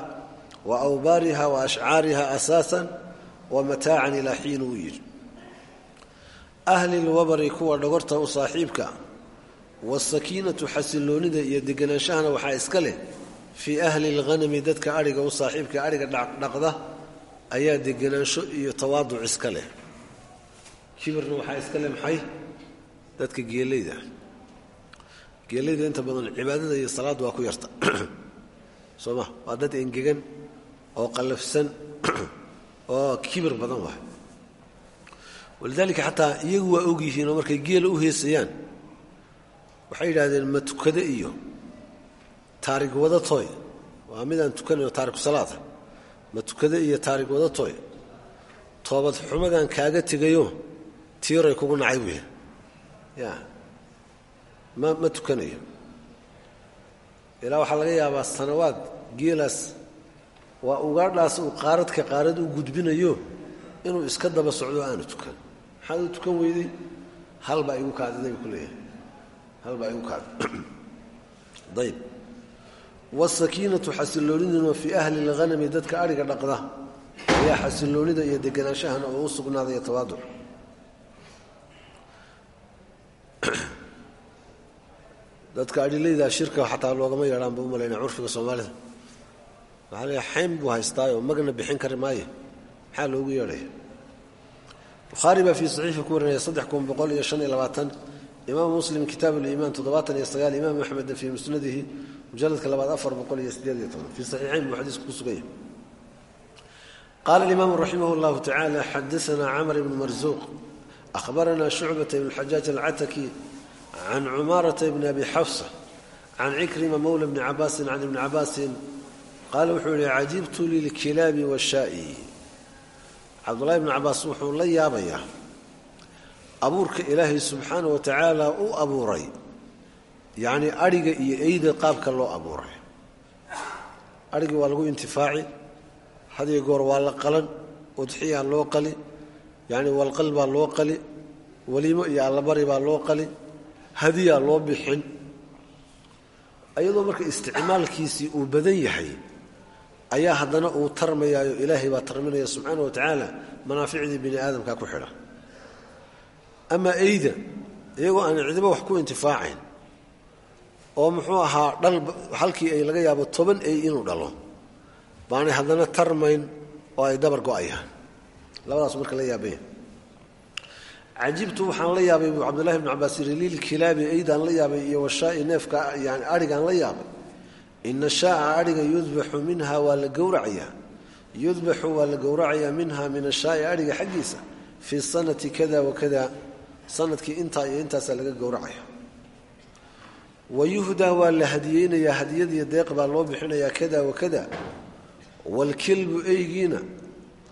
wa awbaariha wa ashcaariha asaasan wa mataacan ilaa xiin uu yidhi. Ahli lwabari kuwa dhogorta u saaxiibka waasakiinatu xasiloonida iyo degenaanshahana waxaa iska leh fii ahli lghanami dadka adhiga u saaxiibka adhiga dhaqda ayaa degenaansho iyo tawaaduc iska leh kibirna waxaa iska maxay dadka geelayda. Geelayda inta badan cibaadada iyo salaadda waa ku yarta. Soo ma waa dad engegan oo qallafsan oo kibir badan waay. Walidaalika xataa iyagu waa og oo markay geela u heesayaan waxay yidhaahdeen ma tukade iyo taarig wada tooy. Waa midaan tukanayo taariku salaada ma tukade iyo taarig wada tooy. Toobad xumadan kaaga tegayo tiiray kugu nacay buya ya. Ma ma tukanayo. Ilaa waxaa laga yaabaa sanawaad geelaas waa ugaadhaas uu qaaradka qaarad u gudbinayo inuu iska daba socdo aanu tukan. Maxaad u tukan weyday halbaa igu kaadiday buu ku leeyahay. Halbaa igu kaadi ayb wاsakiinatu xasilooniduna fii ahli اlhanami dadka adhiga dhaqda. Ayaa xasiloonida iyo deganaanshahana oo u sugnaadaya tawaaduc dadka adhilayda shirka xataa loogama yeedhaan ba u malayna curfiga soomaalida. Waxaa leeya xayn buu haystaayoo magna bixin kari maayo maxaa loogu yeedhaya bukhaari baa fii saxiixi ku warinaya saddex kun boqol iyo shan iyo labaatan. Imaam muslim kitaab liimaan toddobaatan iyo sagaal. Imaam axmedna fii musnadihi mujaladka labaad afar boqol iyo sideed iyo toban. Fii saxiixayn buu xadiisku ku sugan yahay qaala alimaamu raximah اllahu tacaala xadaana camr ibn marzuuq ahbarana shucbata ibn xajaaj alcataki can cumaarata bni abi xafsa can cikrima mowla bni cabaasin can ibni cabaasin qaala wuxuu yihi cajibtu lilkilaabi washaa'i cabdullahi bni cabaas wuxuu la yaabayaa abuurka ilaahay subxaana wa tacaala u abuuray yacnii adhiga iyo eyda qaabka loo abuuray adhigii waa lagu intifaaci hadiyo goor waa la qalan udxiyaa loo qali yacni walqal baa loo qali weliimo iyo allabari baa loo qali hadiyaa loo bixin. Ayadoo marka isticmaalkiisii uu badan yahay ayaa haddana uu tarmayaayo ilaahay baa tarminaya subxaana wa tacaala manaaficdii bini aadamka ku xidha. Amaa eyda iyagoo aan cidiba wax ku intifaacayn oo muxuu ahaa dhal halkii ay laga yaabo toban ey inuu dhalo baanay haddana tarmayn oo ay dabar go'ayaan labadaas marka la yaabaya cajibtu waxaan la yaabay buu cabdullahi bnu cabaas yidhi lilkilaabi eydaan la yaabay iyo washaai neefka yani adhigaan la yaabay. Ina shaaca adhiga yudbaxu minha waa la gowracayaa. Yudbaxu waa la gowracayaa minha min ashaai adhiga xaggiisa. Fii sanati kada wakada sannadkii intaa iyo intaasaa laga gowracaya wayuhdaa waa la hadiyeynayaa hadiyadiiyo deeq baa loo bixinayaa kada wakada waalkilbu eygiina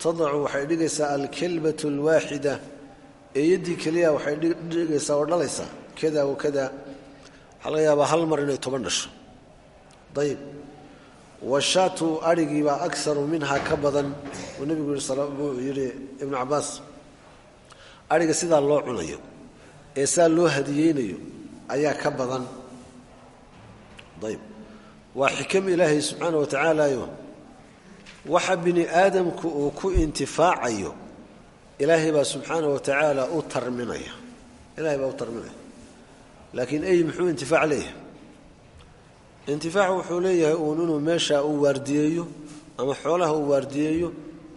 tadacu waxay dhigaysaa alkelbatu alwaaxida. Eeyadii keliya waxay dhigaysaa oo dhalaysaa kada wakada waxaa laga yaabaa hal mar inay toban dhasho. Ayib washaatu adhigiibaa akaru minhaa ka badan uu nebigu buu yidhi ibnu cabaas adhiga sidaa loo cunayo ee saa loo hadiyeynayo ayaa ka badan. Ayb waa xikam ilaahay subxaana wa tacaalayo waxa bini aadamku uu ku intifaacayo ilaahay baa subxaana wa tacaala u tarminaya ilaahay baa u tarminaya laakiin ay muxuu intifaac leeyahay? Intifaac wuxuu leeyahay uun inuu meeshaa u waardiyeeyo ama xoolaha u waardiyeeyo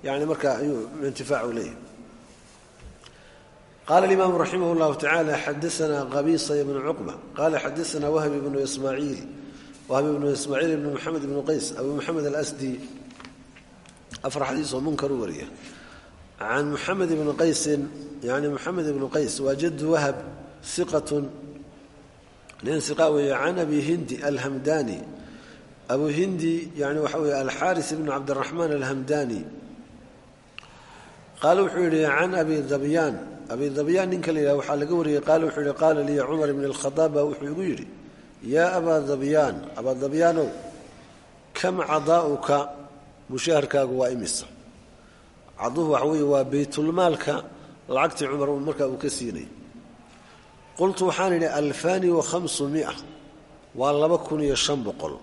yani markaa ayuu intifaacu leeyahay. Qala اlimaamu raximah اllahu tacaala xadaanaa qabiisa ibnu cuqba. Qala xadaanaa wahb ibnu ismaaciil. Wahb ibnu ismaaciil ibnu maxamed ibnu qays abu maxamed alsdi afar xadiis oo munkar u wariya. Can muxamed ibni qaysin yani moxamed ibnu qays waa jadu wahab iqatun nin iqa weeye can abi hindi alhamdani. Abu hindi yani waxa weye alxaris ibnu cabdiraxmaan alhamdani. Qaala wuxuu yidhi can abi dabyaan abi dabyaan ninka la yidhah waxaa laga wariyey qaala wuxuu yihi qaala liya cumar ibn اlkhadaab baa wuxuu igu yidhi yaa abaa dabyaan abaa dabyaanow kam cadaa'uka mushaharkaagu waa imisa. Caduhu waxa weeye waa baytulmaalka lacagtii cumar markaa uu ka siinay. Qultu waxaan idhi alfaani wa khamsu mia. Waa laba kun iyo shan boqol.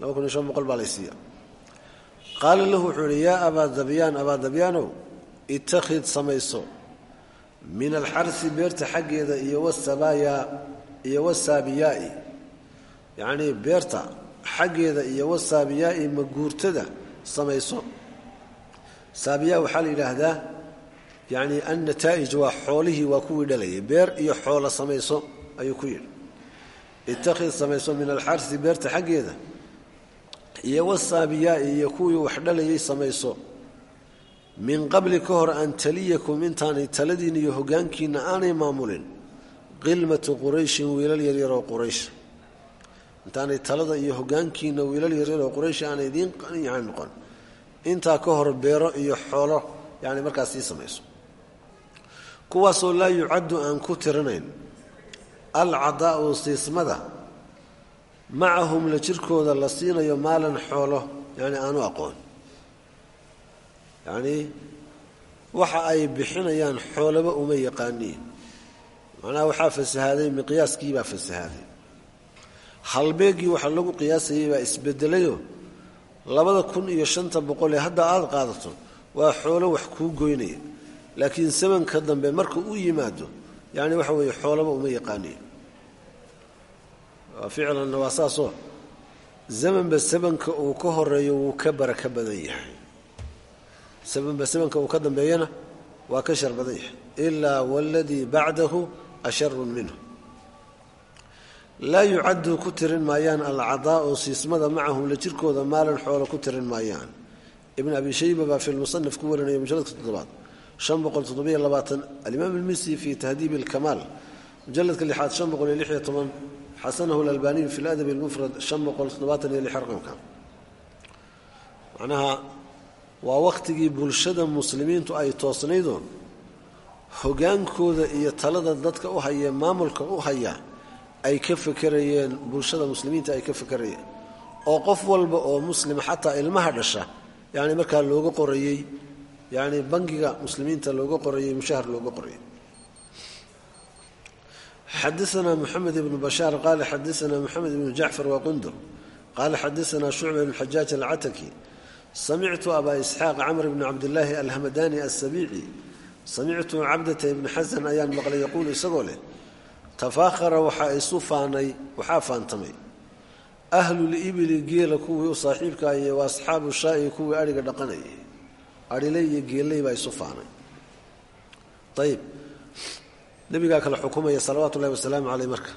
Laba kun iyo shan boqol baa laysiiya qaala lahu wuxuu idhi yaa abaa dabyaan abaa dabyaanow ittakhid samayso. Min alxarsi beerta xaggeeda iyo wasabaaya iyo wasaabiyaai yacnii beerta xaggeeda iyo wasaabiyaai maguurtada samayso. Saabiyaa waxaa la yidhaahdaa yacni annataa'ij waa xoolihii waa kuwii dhalayay beer iyo xoolo samayso ayuu ku yidhi. Ittakhid samayso min alxarsi beerta xaggeeda iyo wasaabiyaai iyo kuwii wax dhalayay samayso. Min qabli ka hor an taliyakum intaanay taladiinna iyo hoggaankiinna aanay maamulin qilmatu qurayshin wiilal yaryaroo quraysh intaanay talada iyo hoggaankiinna wiilal yaryaroo quraysh aanay idiin yani noqon. Intaa ka hor beero iyo xoolo yani markaas sii samayso. Kuwaasoo laa yucaddu aan ku tirinayn. Alcadaa'u siismada. Macahum la jirkooda la siinayo maalan xoolo yani aanu aqoon. Yacnii waxa ay bixinayaan xoolaba uma yaqaaniin. Macnaha waxaa fasahaaday miqyaaskii baa fasahaaday halbeegii waxa lagu qiyaasayay baa isbedelayoo labada kun iyo shanta boqol ee hadda aada qaadato waa xoolo wax kuu goynaya. Laakiin samanka dambe marka u yimaado yacni waxa weeye xoolaba uma yaqaaniin. Waa ficlanna waa saasoo. Zamanba sabanka uu ka horeeyo wuu ka baraka badan yahay. Sabanba sabanka uu ka dambeeyana waa ka shar badan yahay. Ilaa waladii bacdahu asharun minhu laa yucaddu ku tirin maayaan alcadaa'u siismada macahum la jirkooda maalan xoolo ku tirin maayaan. Ibn abi shayba baa fi lmusanaf ku warinaya mujaladka toddobaad shan boqol toddobiyo labaatan alimaam ilmisi fi tahdiib alkamaal mujaladka lixaad shan boqol iyo lix iyo toban xasanahu lalbaniyu fi ladabi lmufrad shan boqol toddobaatan iyo lix raqamka macnaha waa wakhtigii bulshada muslimiintu ay toosnaydoo hogaankooda iyo talada dadka u haya maamulka u haya ay ka fekerayeen bulshada muslimiinta ay ka fekerayeen. Oo qof walba oo muslima xataa ilmaha dhasha yani markaa looga qorayey yani bangiga muslimiinta looga qorayey mushahar looga qorayay xadaana moxamed ibnu bashaar qaala xadaana moxamed ibnu jacfar waa qundur qaala xadaana shucba ibnu xajaaj alcataki samictu abaa isxaaq camr bni cabdillaahi alhamadani asabiici samictu cabdata ibni xasan ayaan maqlay yaquulu isagoo tafaahara waxaa isu faanay waxaa faantamay. Ahlulibili geela kuwii saaxiibka iyo wa asxaabu shaa'i kuwii adhiga dhaqanayay adhile iyo geelley baa isu faanay. Ayib nebigaa kale xukumaya salawaatu ullahi wasalaamu caleyh marka.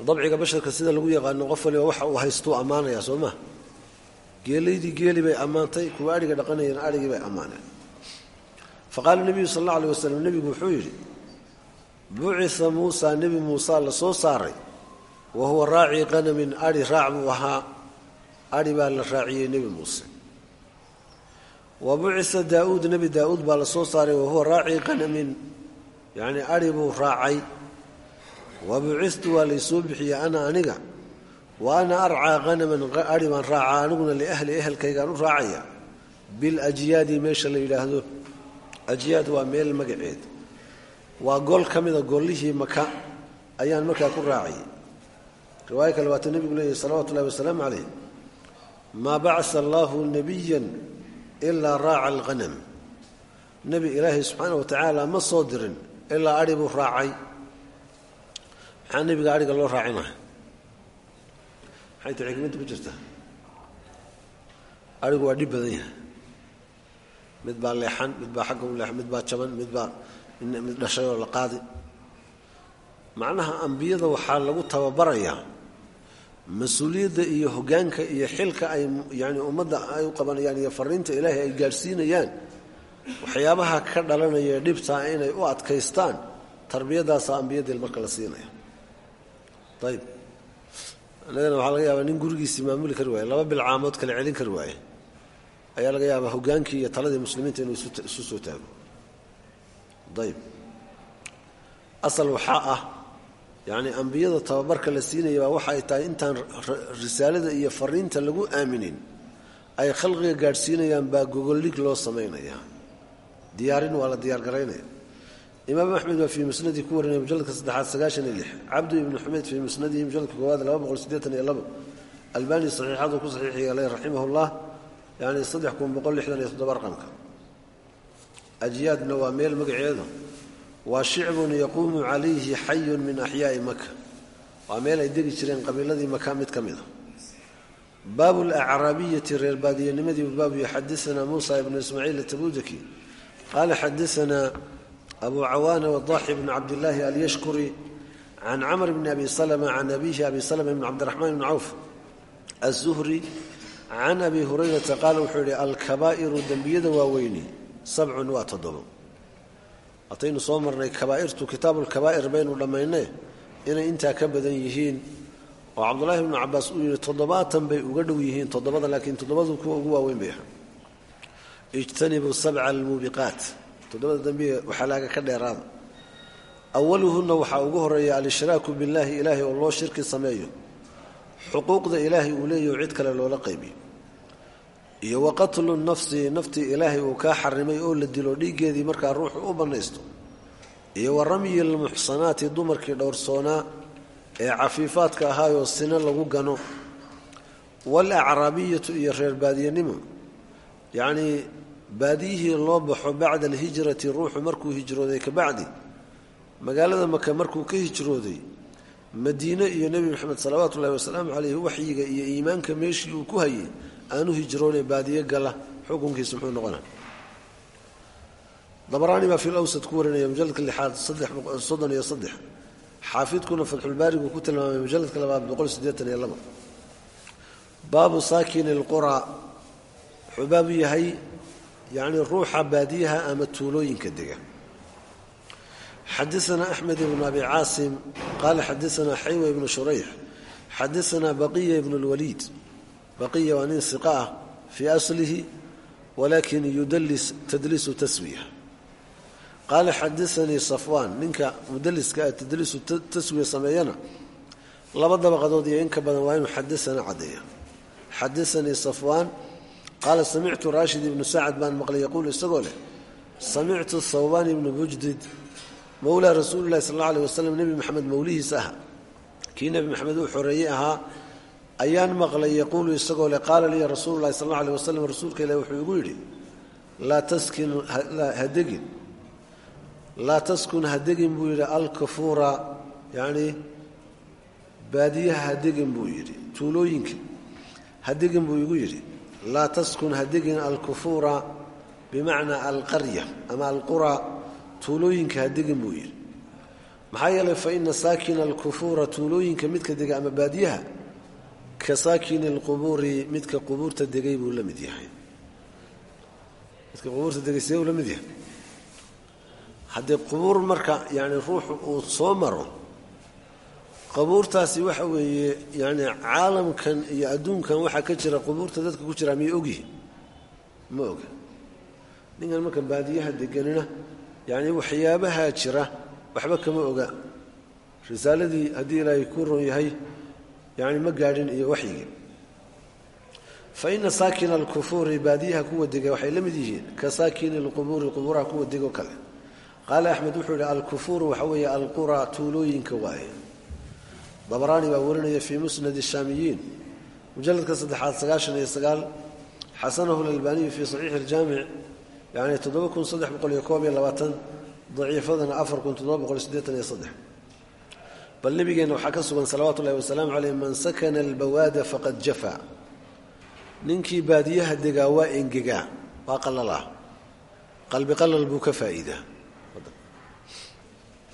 Dabciga basharka sida lagu yaqaano qof waliba waxa uu haystuu ammaanayaa soo geelaydii geeli bay ammaantay kuwa adhiga dhaqanayeen adhigii bay ammaaneen. Faqaala nebiyu sal alla aleh wasalam nebigu wuxuu yidhi bucisa muusa nebi muusa la soo saaray wa huwa raaci qanamin adhi raac buu ahaa adhi baa la raaciyey nebi muuse. Wa bucisa daauud nebi daauud baa la soo saaray wa huwa raaci qanamin yacnii adhi buu raacay. Wa bucistu waa laysoo bixiyey ana aniga wa ana arcaa qanaman adhi baan raacaa aniguna liahli ehelkaygaan u raacaya. Biljyaadi meesha la yidhaahdo ajyaad waa meel magaceed waa gol ka mida gollihii maka ayaan markaa ku raacayay riwaayo kale waata nebigu leeyahy salawatu wasalaamu calayh maa bacasa allahu nebiyan ilaa raaca alqanam nebi ilaahay subxaana wa tacaala ma soo dirin ilaa adhi buu raacay. Maxaa nebiga adhiga loo raacinaya maxay ta ku jirtaa? Adhigu waa dhib badan yahay. Mid baa leexan mid baa xagga u leexan mid baa jaban mid baa dhashay oo la qaadi. Macnaha ambiyada waxaa lagu tababarayaa. Mas'uuliyadda iyo hoggaanka iyo xilka ay yani ummadda ay u qabanayaan iyo fariinta ilaahay ay gaadhsiinayaan waxyaabaha ka dhalanaya dhibtaa inay u adkaystaan tarbiyadaasa ambiyadii marka la siinaya. Ayib annagana waxaa laga yaabaa nin gurigiisii maamuli kari waaye laba bilcaamood kale celin kari waaye. Ayaa laga yaabaa hoggaankii iyo taladii muslimiinta inuu isu soo taago ayb asal waxaa ah yacni ambiyada tababarka la siinaya baa waxa ay tahay intaan risaalada iyo fariinta lagu aaminin ay khalqiga gaadhsiinayaan baa gogoldhig loo samaynayaa diyaarin waa la diyaargaraynaya imaam axmed baa fii musnadii ku warinaya mujaladka saddexaad sagaashan iyo lix. Cabdu ibnu xumeyd fii musnadihi mujaladka koowaad laba boqol siddeetan iyo labo albani saxiixadu ku saxiix yeelay raximah llah yani saddex kun boqol lixdan iyo toddoba raqamka ajyaadna waa meel magaceedu. Waa shicbun yaquumu calayhi xayun min axyaai maka waa meel ay degi jireen qabiiladii maka mid ka mida baabu lacraabiyati reer baadiyanimadii baabu xadaanaa muusa ibnu ismaaciil atabudaki qaala xadaanaa abu cawaana wadaxi bn cabdillaahi alyashkuri can camr bni abi salma can abihi abi salma bn cabdiraxmaan bni cawf aلzuhri can abi hurayrata qaala wuxuu yihi alkabaa'iru dembiyada waaweyni sabcun waa toddobo. Hataynu soo marnay kabaa'irtu kitaabu lkabaa'ir baynu dhammaynee inay intaa ka badan yihiin oo cabdullaahi bnu cabaas uu yihi toddobaatan bay uga dhow yihiin toddobada laakiin toddobadu kuwa ugu waaweyn bay ahaa ijtanibuu sabca almuubiqaat toddobada dembiga waxalaaga ka dheeraada awaluhunna waxaa ugu horreeya al-ishraaku billaahi ilaahay oo loo shirki sameeyo xuquuqda ilaahay uu leeyaho cid kale loola qaybiyo iyo wa qatlu nafsi naftii ilaahay uu kaa xarimay oo la dilo dhiiggeedii markaa ruuxu u bannaysto. Iyo wa ramyi almuxsanaati dumarkii dhowrsoonaa ee cafiifaadka ahaayoo sina lagu gano. Waalacraabiyatu iyo reer baadiyanimo yacnii baadiyihii loo baxo bacda alhijrati ruuxu markuu hijrooday kabacdi magaalada maka markuu ka hijrooday madiine iyo nebi moxamed salawaatu ullahi wasalaamu caleyhi waxyiga iyo iimaanka meeshii uu ku hayay aanu hijroone baadiye gala xukunkiisa muxuu noqona dabaraani baa fi ku warinaya mujaladka lixaad soddon iyo saddex. Xaafidkuna fatxulbaariguu ku tilmaamay mujaladka labaad boqol sideetan iyo laba. Baabu saakini alqura wuxuu baabu yahay yacni ruuxa baadiyaha ama tuulooyinka dega. Xadaana axmed ibnu abi caasim qaala xadaana xaywa ibnu shurayx xadaana baqiya ibnu lwaliid baqiya waa nin siqa ah fii aslihi walakin yudalis tadliisu taswiya qaala xadaanii safwaan ninka mudaliska ah tadliisu taswiya sameeyana laba dabaqadood iyo in ka badan waa inuu xadaana caddeeya xadaanii safwaan qaala samictu raashid ibnu sacad baan maqlay yaquulu isagoo leh samictu thawbaan ibnu bujdid mowlaa rasuuli lahi sal alla aleh wasalam nebi maxamed mowlihiis ah kii nebi maxamed uu xoreeyey ahaa ayaan maqlay yaquulu isagoo leh qaala liya rasuulu sal alla aleh wasalam rasuulka ilahi wuxuu igu yidhi laa taskin hadegin. Laa taskun hadegin buu yidhi alkafuura yacnii baadiyaha hadegin buu yidhi tuulooyinka. Hadegin buu igu yidhi laa taskun hadegin alkufuura bimacnaa alqarya ama alqura tuulooyinka hadegin buu yidhi. Maxaa yeelay fa ina saakina alkufuura tuulooyinka midka dega ama baadiyaha ka saakini alqubuuri midka qubuurta degay buu la mid yahay. Midka qubuurta degay sidee uu la mid yahay? Haddii qubuur marka yani ruuxu uu soo maro qubuurtaasi waxa weeye yani caalamkan iyo adduunkan waxaa ka jira qubuurta dadka ku jiraa miyay ogyihiin ma oga. Ninkan marka baadiyaha deganina yani waxyaabahaa jira waxba kama oga. Risaaladii haddii ilaahay ku ron yahay yani ma gaadhin iyo waxyigii. Fa ina saakina alkufuuri baadiyaha kuwa dega waxay la mid yihiin ka saakini alqubuuri qubuuraha kuwa dego kale. Qaala axmed wuxuu yihi alkufuuru waxa weeye alqura tuulooyinka waaye. Dabaraani baa warinaya fii musnad shaamiyiin mujaladka saddexaad sagaashan iyo sagaal xasanahu lalbaaniyu fii saxiixi iljaamic yani toddoba kun saddex boqol iyo koob iyo labaatan daciifadana afar kun toddoba boqol sideetan iyo saddex bal nebigeenna waxaa ka sugan salawaatu ullahi wasalaamu caleyh man sakana albawaada faqad jafaa ninkii baadiyaha degaa waa engegaa waa qalalaa qalbi qalal buu ka faa'iidaa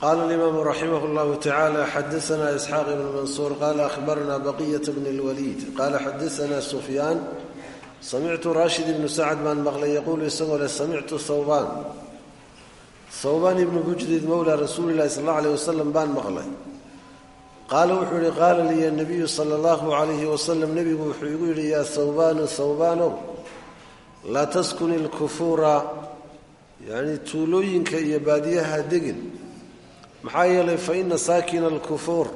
qala alimaamu raximah اllahu tacala xadaana isxaaq ibn mansuur qala ahbarna baqiyat bn اlwaliid qala xadaana sufyaan samictu rashid ibnu sacad baan maqlay yaquulu isagoo leh samictu thawbaan thawbaan ibnu bujdid mowla rasuuli lahi sal alla alيh wasalam baan maqlay qaala wuxuu yihi qaala liya nabiyu sala allahu alayhi wasalam nebigu wuxuu igu yidhi yaa thawbaanu thawbaanow laa taskuni اlkufuura yani tuulooyinka iyo baadiyaha degin maxaa yeelay fa ina saakina alkufuur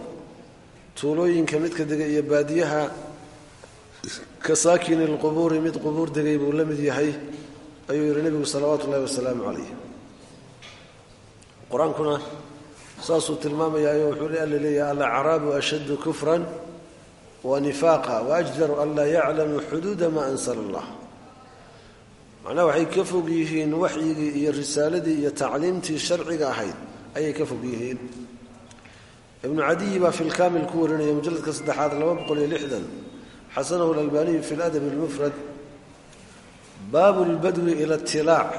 tuulooyinka midka dega iyo baadiyaha ka saakini lqubuuri mid qubuur degay buu la mid yahay ayuu yidhi nebigu salawaatu ullahi wasalaamu calayh qur'aankuna saasuu tilmaamayaayo wuxuu alla leeyahay alacraabu ashaddu kufran wa nifaaqa waajdaru an laa yaclamu xuduuda maa ansala allah macnaha waxay ka fog yihiin waxyigii iyo risaaladii iyo tacliimtii sharciga ahayd ayay ka fog yihiin. Ibnu cadiyi baa fi lkaamil ku warinaya mujalladka saddexaad laba boqol iyo lixdan xasanahu lalbaniyu fi ladabi lmufrad baabu lbadwi ila tilaac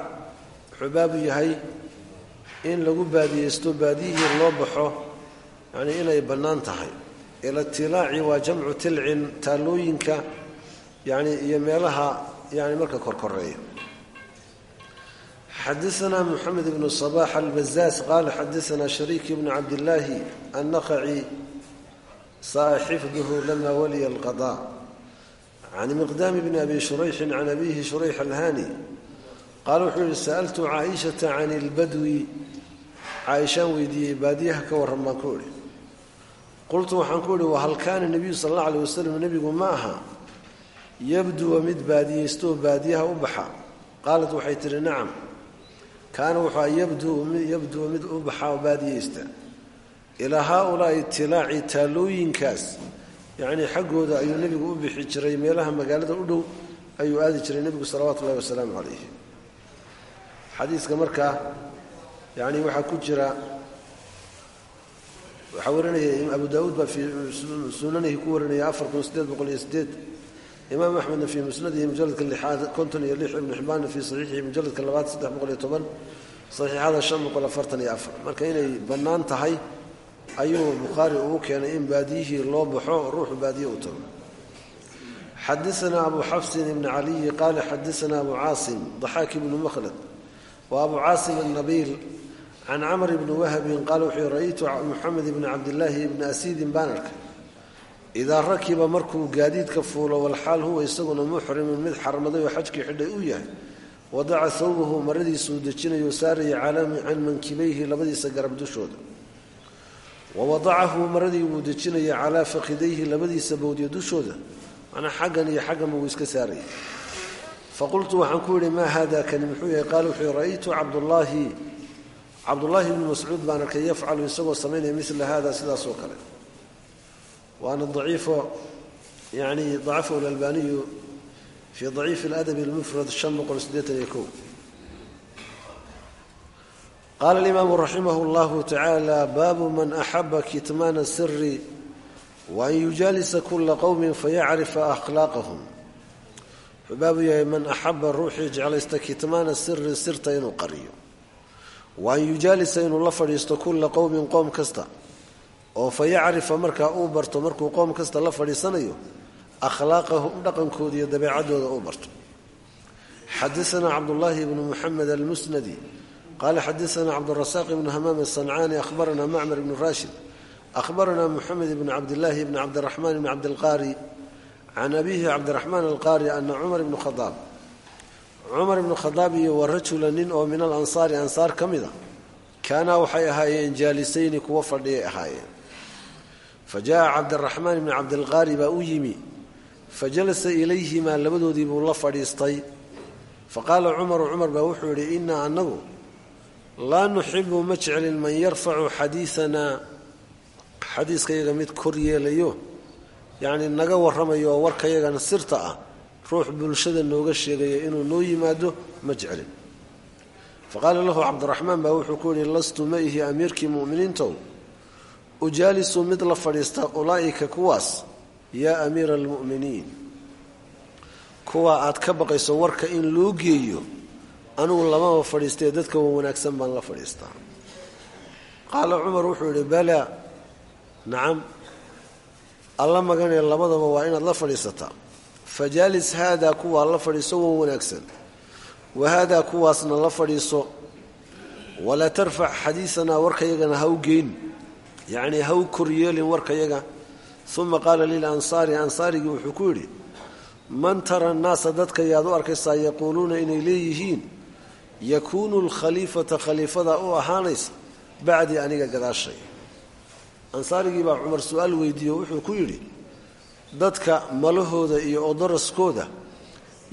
wuxuu yahay in lagu baadiyeysto baadiyihii loo baxo yanii inay bannaan tahay. Ilatilaaci waa jamcu tilcin taallooyinka yani iyo meelaha yani marka korkoreeya. Xadaanaa moxamed ibnu صabax albazaas qaala xadaanaa shariik ibnu cabdillaahi annaqaci saa lama waliya alqadaa. Can miqdaam bni abi shurayxin can abihi shurayx alhani qaal wuxuu yihi sa'altu caaishata can ilbadwi caaishaan weydiiyey baadiyaha ka warran baan ku idhi. Qultu waxaan ku ihi wahal kaana nebiyu sal alla alay wasalam nebigu ma aha. Yabduwa mid baadiyaystoo baadiyaha u baxa. Qaalat waxay tidhi nacam kaana wuxua yabduwa mid u baxa oo baadiyeysta ilaa haaulaa'i tilaaci taalooyinkaas. Yacnii xaggooda ayuu nebigu u bixi jiray meelaha magaalada u dhow ayuu aadi jiray nebigu salawatu ullahi wasalaamu calayhi xadiiska markaa yani waxaa ku jira waxaa warinaya abu daawuud baa fii sunanihi ku warinaya afar kun sideed boqol iyo sideed imaam axmedna fii musnadihi mujaladka lixaad konton iyo lix ibnu xibbaanna fii saxiixihi mujaladka labaad saddex boqol iyo toban. Saxiixada shan boqol afartan iyo afar. Marka inay bannaan tahay ayuu bukhaari uu keenay in baadiyihii loo baxo ruuxu baadiye u tago. Xadaana abu xafsin ibni caliyi qaala xadaana abu caasim daxaak ibnu makhlad wa abu caasim annabiil can camr bni wahbin qaala wuxuu ra'aytu muxamed ibni cabdillaahi ibni asiidin baan arkay idaa rakiba markuu gaadiidka fuulo walxaal huwa isaguna muxrimun mid xarmaday oo xajkii xidhay uu yahay. Wadaca hawbahu maradiisuu dejinayo saaraya calami can mankibayhi labadiisa garab dushooda. Wa wadacahu maradii wuu dejinaya calaa fakidayhi labadiisa bowdyo dushooda. Manaa xaggan iyo xagganba wuu iska saaraya faqultu waxaan ku yidhi maa haada kani muxuu yahay qaala wuxuu ra'aytu cabdullaahi cabdullaahi bni mascuud baan arkay yafcalu isagoo samaynaya mila hada sidaasoo kale waana aciifo yani dacafahu lalbaniyu fii daciifi aladabi almufrad shan boqol sideetan iyo kow qaala alimaamu raximah llahu tacaala baabu man axaba kitmaana siri wa an yujaalisa kula qowmin fayacrifa akhlaaqahum baabu yahay man axaba ruuxii jeclaysta kitmaana siri sirta inuu qariyo. Wa an yujaalisa inuu la fadhiisto kula qowmin qoom kasta oo fa yacrifa markaa uu barto markuu qoom kasta la fadhiisanayo akhlaaqahum dhaqankooda iyo dabeecadooda uu barto. Xadaana cabdullaahi bnu muxamed almusnadi qaala xadaana cabdurasaaq ibnu hamaam asancaani ahbarana macmar ibnu raashid ahbarana muxamed ibn cabdillaahi bni cabdiraxmaan bni cabdilqaari can abihi cabdiraxmaan alqaari ana cumar ibnu khadaab cumar ibnu khadaab iyo wa rajula nin oo min alansaari ansaar ka mid a kaanaa waxay ahaayeen jaalisayni kuwa fadhiyay ahaayeen. Fa jaءa cabdiraxmaan ibni cabdilqaari baa u yimi fajalasa ilayhimaa labadoodii buu la fadhiistay. Faqaala cumaru cumar baa wuxuu yidhi innaa annagu laa nuxibu ma jeclin man yarfacu xadiianaa xadiiskayaga mid kor yacnii naga warramayo oo warkayagana sirta ah ruux bulshada nooga sheegaya inuu noo yimaado ma jeclin. Faqaala lahu cabdiraxmaan baa wuxuu ku yidhi lastu ma ihi amiirkii mu'miniintow? Ujaalisu mid la fadhiista ulaa'ika kuwaas yaa amiira almu'miniin. Kuwa aad ka baqayso warka in loo geeyo anugu lamaba fadhiistee dadka wa wanaagsan baan la fadhiistaa. Qaala cumar wuxuu yidhi balaa nacam alla maganee labadaba waa inaad la fadhiisataa. Fajaalis haadaa kuwaa la fadhiiso wan wanaagsan. Wa haadaa kuwaasna la fadhiiso walaa tarfac xadiisanaa warkayagana ha u geyn. Yacnii ha u koryeelin warkayaga uma qaala lilansaari ansaarigii wuxuu ku yidhi man tara annaasa dadka yaad u arkaysaa yaquuluuna inay leeyihiin yakuunu lkhaliifata khaliifada u ahaanaysa bacdii aniga gadaashay ansaarigii baa cumar su'aal weydiiye wuxuu ku yidhi dadka malahooda iyo odaraskooda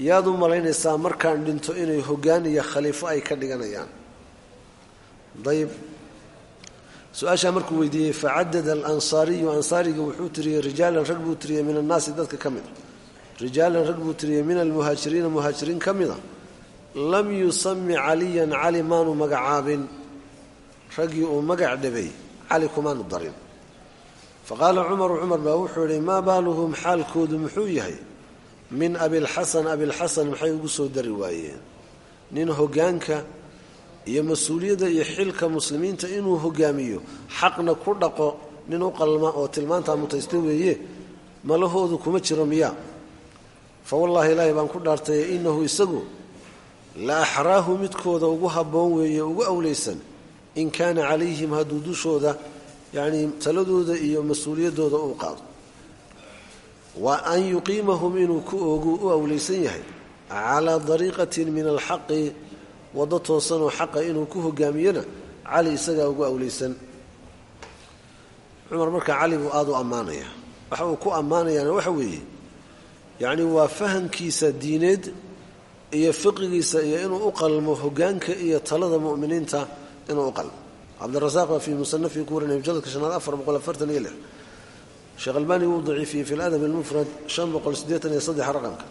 yaad u malaynaysaa markaan dhinto inay hoggaan iyo khaliifo ay ka dhiganayaan. Dayib. Su'aashaa markuu weydiiyey facadada alansaariyu ansaariga wuxuu tiriyey rijaalan rag buu tiriyey min annaasi dadka ka mid. A rijaalan rag buu tiriyey min almuhaajiriina muhaajiriin ka mid a lam yusami caliyan cali maanu magacaabin. Raggii uu magac dhabay cali kumaanu darin faqaala cumaru cumar baa wuxuu idhi maa baaluhum xaalkoodu muxuu yahay min abilxasan abilxasan maxay ugu soo dari waayeen nin hoggaanka iyo mas'uuliyadda iyo xilka muslimiinta inuu hogaamiyo xaqna ku dhaqo nin u qalma oo tilmaantaa mutaysta weeye malahoodu kuma jiro miyaa fa wallaahi ilaahi baan ku dhaartay innahu isagu la axraahu midkooda ugu habboon weeye ugu awlaysan in kaana calayhim hadduu dushooda yacnii taladooda iyo mas'uuliyaddooda uu qaado. Wa an yuqiimahum inuu ku oogu u yahay calaa dariiqatin min alxaqi waddo toosanoo xaqa inuu ku hogaamiyona cali isagaa ugu awlaysan cumar markaa cali buu aada u ammaanaya. Waxa uu ku ammaanayaana waxa weeye yacni waa fahamkiisa diineed iyo fiqigiisa iyo inuu u qalmo hogaanka iyo talada mu'miniinta inuu u qalmo cabdirasaaq baa fii musanafii ku warinaya mujaladka shanaad afar boqol afartan iyo lix. Sheekh albani wuu daciifiyey fi ladab almufrad shan boqol siddeetan iyo saddex raqamka.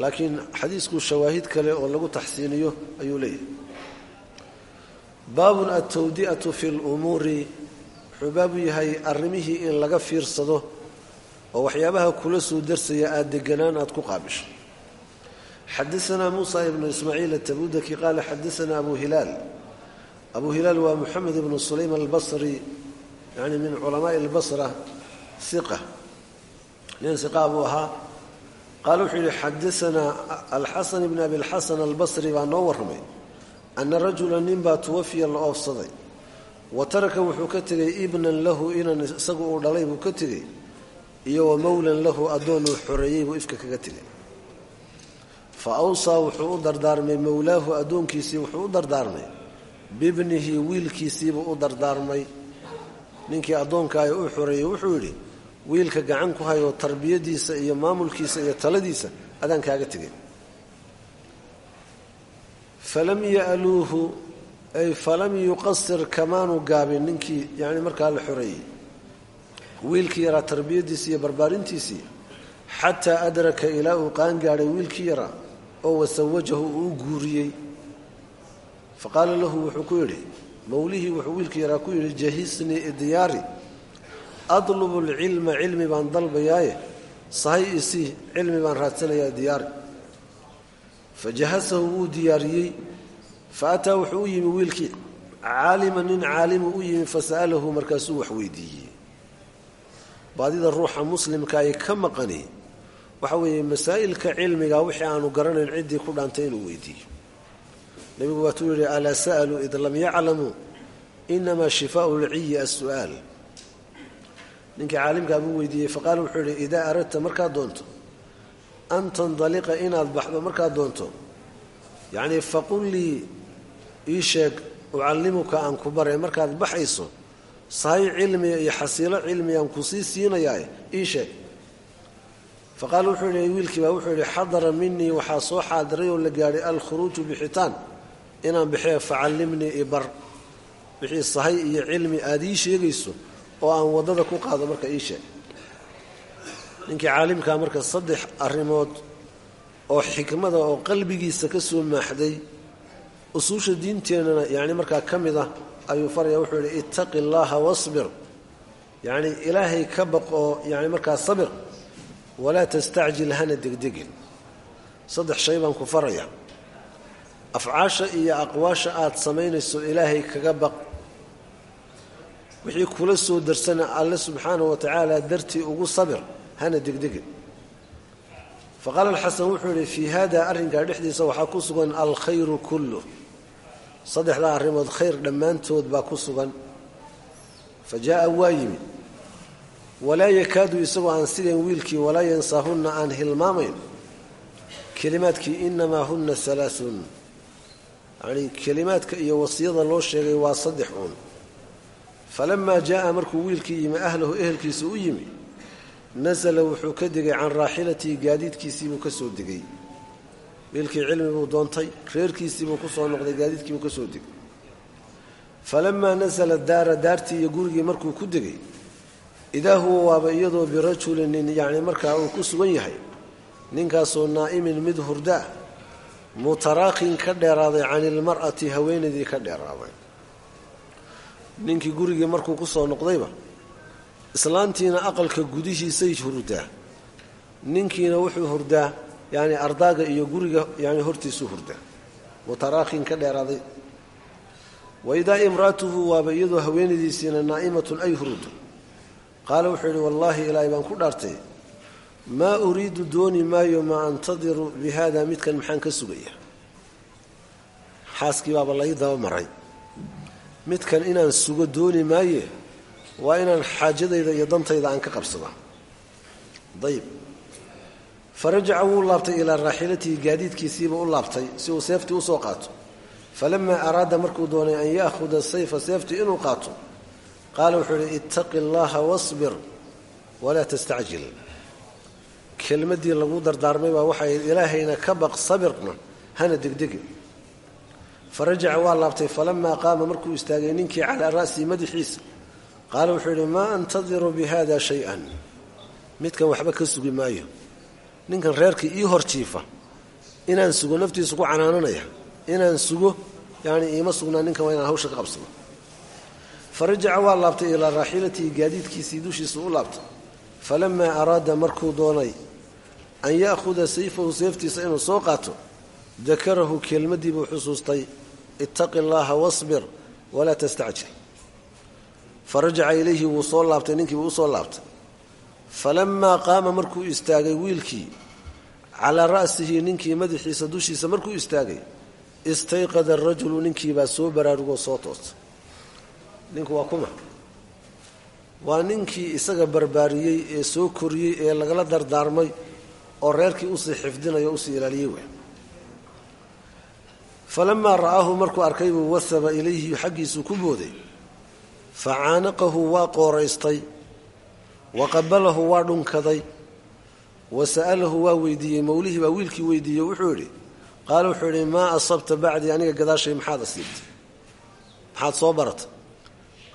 Laakiin xadiisku shawaahid kale oo lagu taxsiiniyo ayuu leeyahay. Baabun altawdi'atu fi lumuuri wuxuu baabu yahay arrimihii in laga fiirsado oo waxyaabaha kula soo darsaya aada deganaan aada ku qaabisho. Xadaanaa muusa abu hilaal waa moxamed ibnu sulaym albasri yani min culamaai albasra iqa nin iqa buu ahaa. Qaala wuxuu yihi xadaanaa alxasan ibn abi lxasan albasri baa noo warramay ana rajula ninbaa tuwafiya la oofsaday. Wa taraka wuxuu ka tegay ibnan lahu inan isagu uu dhalay buu ka tegey iyo wa mowlan lahu addoonuu xoreeyey buu ifka kaga tegay fa awsaa wuxuu u dardaarmay mowlaahu addoonkiisii wuxuu u dardaarmay bibnihi wiilkiisiibuu u dardaarmay. Ninkii addoonkaah uu xoreeyey wuxuu yidhi wiilka gacan ku hayoo tarbiyadiisa iyo maamulkiisa iyo taladiisa adaan kaaga tegay falam ya'luuhu ay falam yuqasir kamaanu gaabin ninkii yacni markaa la xoreeyey wiilkii yaraa tarbiyadiisii iyo barbaarintiisii xataa adraka ilaa uu qaan gaadhay wiilkii yaraa oo wasawajahu uu guuriyey fa qaala lahu wuxuu ku yidhi mowlihii wuxuu wiilkii yaraa ku yidhi jahisnii idiyaari adlubu alcilma cilmi baan dalbayaaye sahay isii cilmi baan raadsanayaa diyaari. Fa jahasahu wuu diyaariyey fa ataa wuxuu u yimi wiilkii caalima nin caalimu u yimi fasa'alahu markaasuu wax weydiiyey. Baadida ruuxa muslimka ay ka maqani waxa weeye masaa'ilka cilmiga wixii aanu garanayn ciddii ku dhaantay inuu weydiiyo nebigu waatuu yidhi alaa sa'aluu id lam yaclamuu inamaa shifaau lciyi as-su'aal. Ninkii caalimkaa buu weydiiyey faqaala wuxuu yidhi idaa aradta markaad doonto an tandaliqa inaad baxdo markaad doonto yacnii faqul lii ii sheeg ucallimuka aan ku bare markaad baxayso sahay cilmiga iyo xasiilo cilmigaan ku sii siinayaa ii sheeg. Faqaala wuxuu yidhi wiilkii baa wuxuu yidhi xadara minii waxaa soo xaadiray oo la gaadhay alkhuruuju bixitaan inaan bixee facallimnii ibar wixii sahay iyo cilmi aada ii sheegayso oo aan waddada ku qaado marka ii sheeg. Ninkii caalimkaa marka saddex arrimood oo xikmada oo qalbigiisa ka soo maaxday usuusha diinteennana yacni markaa ka mid ah ayuu faraya wuxuu yidhi ittaqi allaaha wasbir. Yacni ilaahay ka baq oo yani markaa sabir walaa tastacjil hana degdegin. Saddex shay baan ku faraya afcaasha iyo aqwaasha aada samaynayso ilaahay kaga baq. Wixii kula soo darsana alle subxaanahu wa tacaala dartii ugu sabir hana degdegin. Fa qaala alxasan wuxuu yidhi fii hada arrinkaa dhexdiisa waxaa ku sugan alkhayru kulluh saddexdaa arrimood khayr dhammaantood baa ku sugan. Fa jaa'a waa yimid. Walaa yakaadu isagoo aan sigayn wiilkii walaa yansaahunna aan hilmaamayn. Kelimaadkii inamaa hunna alaaun yacnii kelimaadka iyo wasiyada loo sheegay waa saddex uun. Falamaa jaa'a markuu wiilkii yimi ahlahu ehelkiisa u yimi nasala wuxuu ka degay can raaxilatihi gaadiidkiisiibuu ka soo degay. Wiilkii cilmi buu doontay reerkiisiibuu ku soo noqday gaadiidkiibuu ka soo degay. Falamaa nasala daara daartii iyo gurigii markuu ku degay idaa huwa waaba iyadoo birajulin yacni markaa uu ku sugan yahay ninkaasoo naa'imin mid hurdaa mutaraaqin ka dheeraaday can ilmar'ati haweenaydii ka dheeraaday. Ninkii gurigii markuu ku soo noqdayba islaantiina aqalka gudihiisay hurdaa. Ninkiina wuxuu hurdaa yani ardaaga iyo guriga yani hortiisuu hurdaa. Mutaraaqin ka dheeraaday. Waidaa imraatuhu waaba iyadoo haweenaydiisiina naa'imatun ay hurdo. Qaala wuxuu yidhi wallaahi ilaahay baan ku dhaartay maa uriidu dooni maayo maa antadiru bi haada midkan maxaan ka sugaya xaaskii baaba lai daba maray. Midkan inaan sugo dooni maaye waa inaan xaajadayda iyo dantayda aan ka qabsadaa ayib farajaca wuu laabtay ilaa raaxilatihi gaadiidkiisiiba u laabtay si uu seeftii u soo qaato. Falamaa araada markuu doonay an ya'huda sayfa seeftii inuu qaato qaala wuxuu idhi ittaqi allaha wasbir walaa tastacjil kelmaddii lagu dardaarmay baa waxay ilaahayna ka baq sabirna hana degdegi. Farajaca waa laabtay falamaa qaama markuu istaagay ninkii calaa ra'sii madaxiisa qaala wuxuu yidhi maa antadiru bi hada shay-an. Midkan waxba ka sugi maayo. Ninkan reerkii ii hor jiifa inaan sugo naftiisa ku canaananaya inaan sugo yani iima sugnaa ninkan waa inaan hawsha ka qabsado. Farajaca waa laabtay ilaa raaxilatihi gaadiidkiisii dushiisa u laabtay. Falamaa araada markuu doonay an ya'huda sayfahu seeftiisa inuu soo qaato. Dakarahu kelmaddii buu xusuustay ittaqi allaaha wasbir walaa tastacjil farajaca ilayhi wuu soo laabtay ninkiibuu u soo laabtay. Falamaa qaama markuu istaagay wiilkii calaa ra'sihi ninkii madaxiisa dushiisa markuu istaagay istayqada arajulu ninkiibaa soo baraarugoo soo toostay. Ninku waa kuma. Waa ninkii isaga barbaariyey ee soo koriyey ee lagala dardaarmay oo reerkii u sii xifdinaya o u sii ilaaliyey wey falamaa ra'aahu markuu arkay buu wasaba ilayhi xaggiisuu ku booday. Fa caanaqahu waa qooraystay wa qabalahu waa dhunkaday wa sa'alahu waa weydiiyey mowlihii baa wiilkii weydiiyey wuxuu idhi qaala wuxuu idhi maa asabta bacdii aniga gadaashay maxaad asiibtay? Maxaad soo barata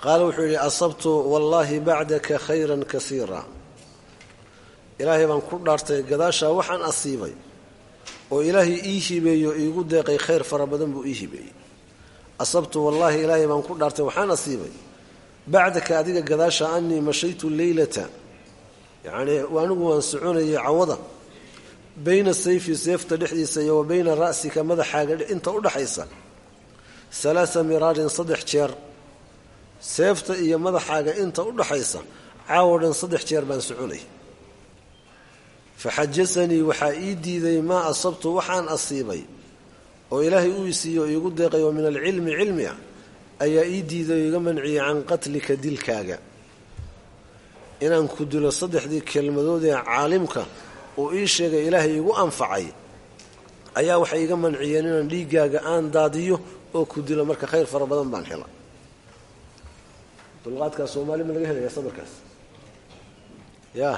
qaala wuxuu yidhi asabtu wallaahi bacdaka khayran kasiira ilaahay baan ku dhaartay gadaashaa waxaan asiibay oo ilaahay ii hibeeyo iigu deeqay khayr fara badan buu ii hibeeyey. Asabtu wallaahi ilaahay baan ku dhaartay waxaan asiibay bacdaka adiga gadaasha anii mashaytu leylata yacnii anigu waan soconayay cawada bayna sayfi seefta dhexdiisa iyo wa bayna ra'sika madaxaaga inta u dhaxaysa alaaa miraarin saddex jeer. Seefta iyo madaxaaga inta u dhaxaysa caawo saddex jeer baan soconay faxajasanii waxaa ii diiday maa asabtu waxaan asiibay. Oo ilaahay uu isiiyo iigu deeqay oo min alcilmi cilmi ah ayaa ii diiday oo iga manciyey can qatlika dilkaaga. Inaan ku dilo saddexdii kelmadood ee caalimka uu ii sheegay ilaahay iigu anfacay ayaa waxay iga manciyeen inaan dhiiggaaga aan daadiyo oo ku dilo marka khayr fara badan baan hela dulqaadkaas soomaali ma laga helaya sabarkaas? Ya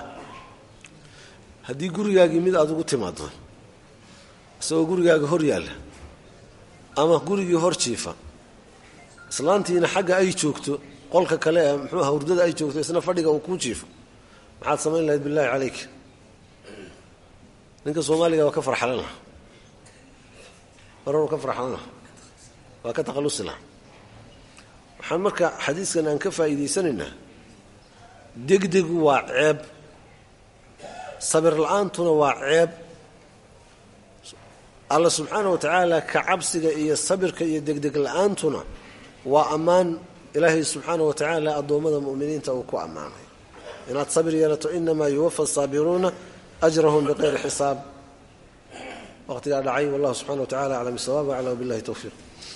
haddii gurigaagii mid aad ugu timaado isagoo gurigaaga hor yaalla ama gurigii hor jiifa islaantiina xagga ay joogto qolka kale ee muxuuaha hurdada ay joogto isna fadhiga uu kuu jiifo maxaad samayn lahayd billahi calayk ninka soomaaliga waa ka farxalan laha maranu ka farxalan laha waa ka takhallusi laha waxaan marka xadiiskan aan ka faa'iidaysanaynaa degdegu waa ceeb sabir la'aantuna waa ceeb. Alla subxaana wa tacaala ka cabsiga iyo sabirka iyo degdeg la'aantuna waa ammaan. Ilaahay subxaana wa tacaala addoommada mu'miniinta uu ku ammaanay. Inaad sabir yeelato inamaa yuwafa asaabiruuna ajrahum biqayri xisaab. Waqtigaa dhacay wallahu subxana wa tacala aclam bisawaab aclam billahi towfiiq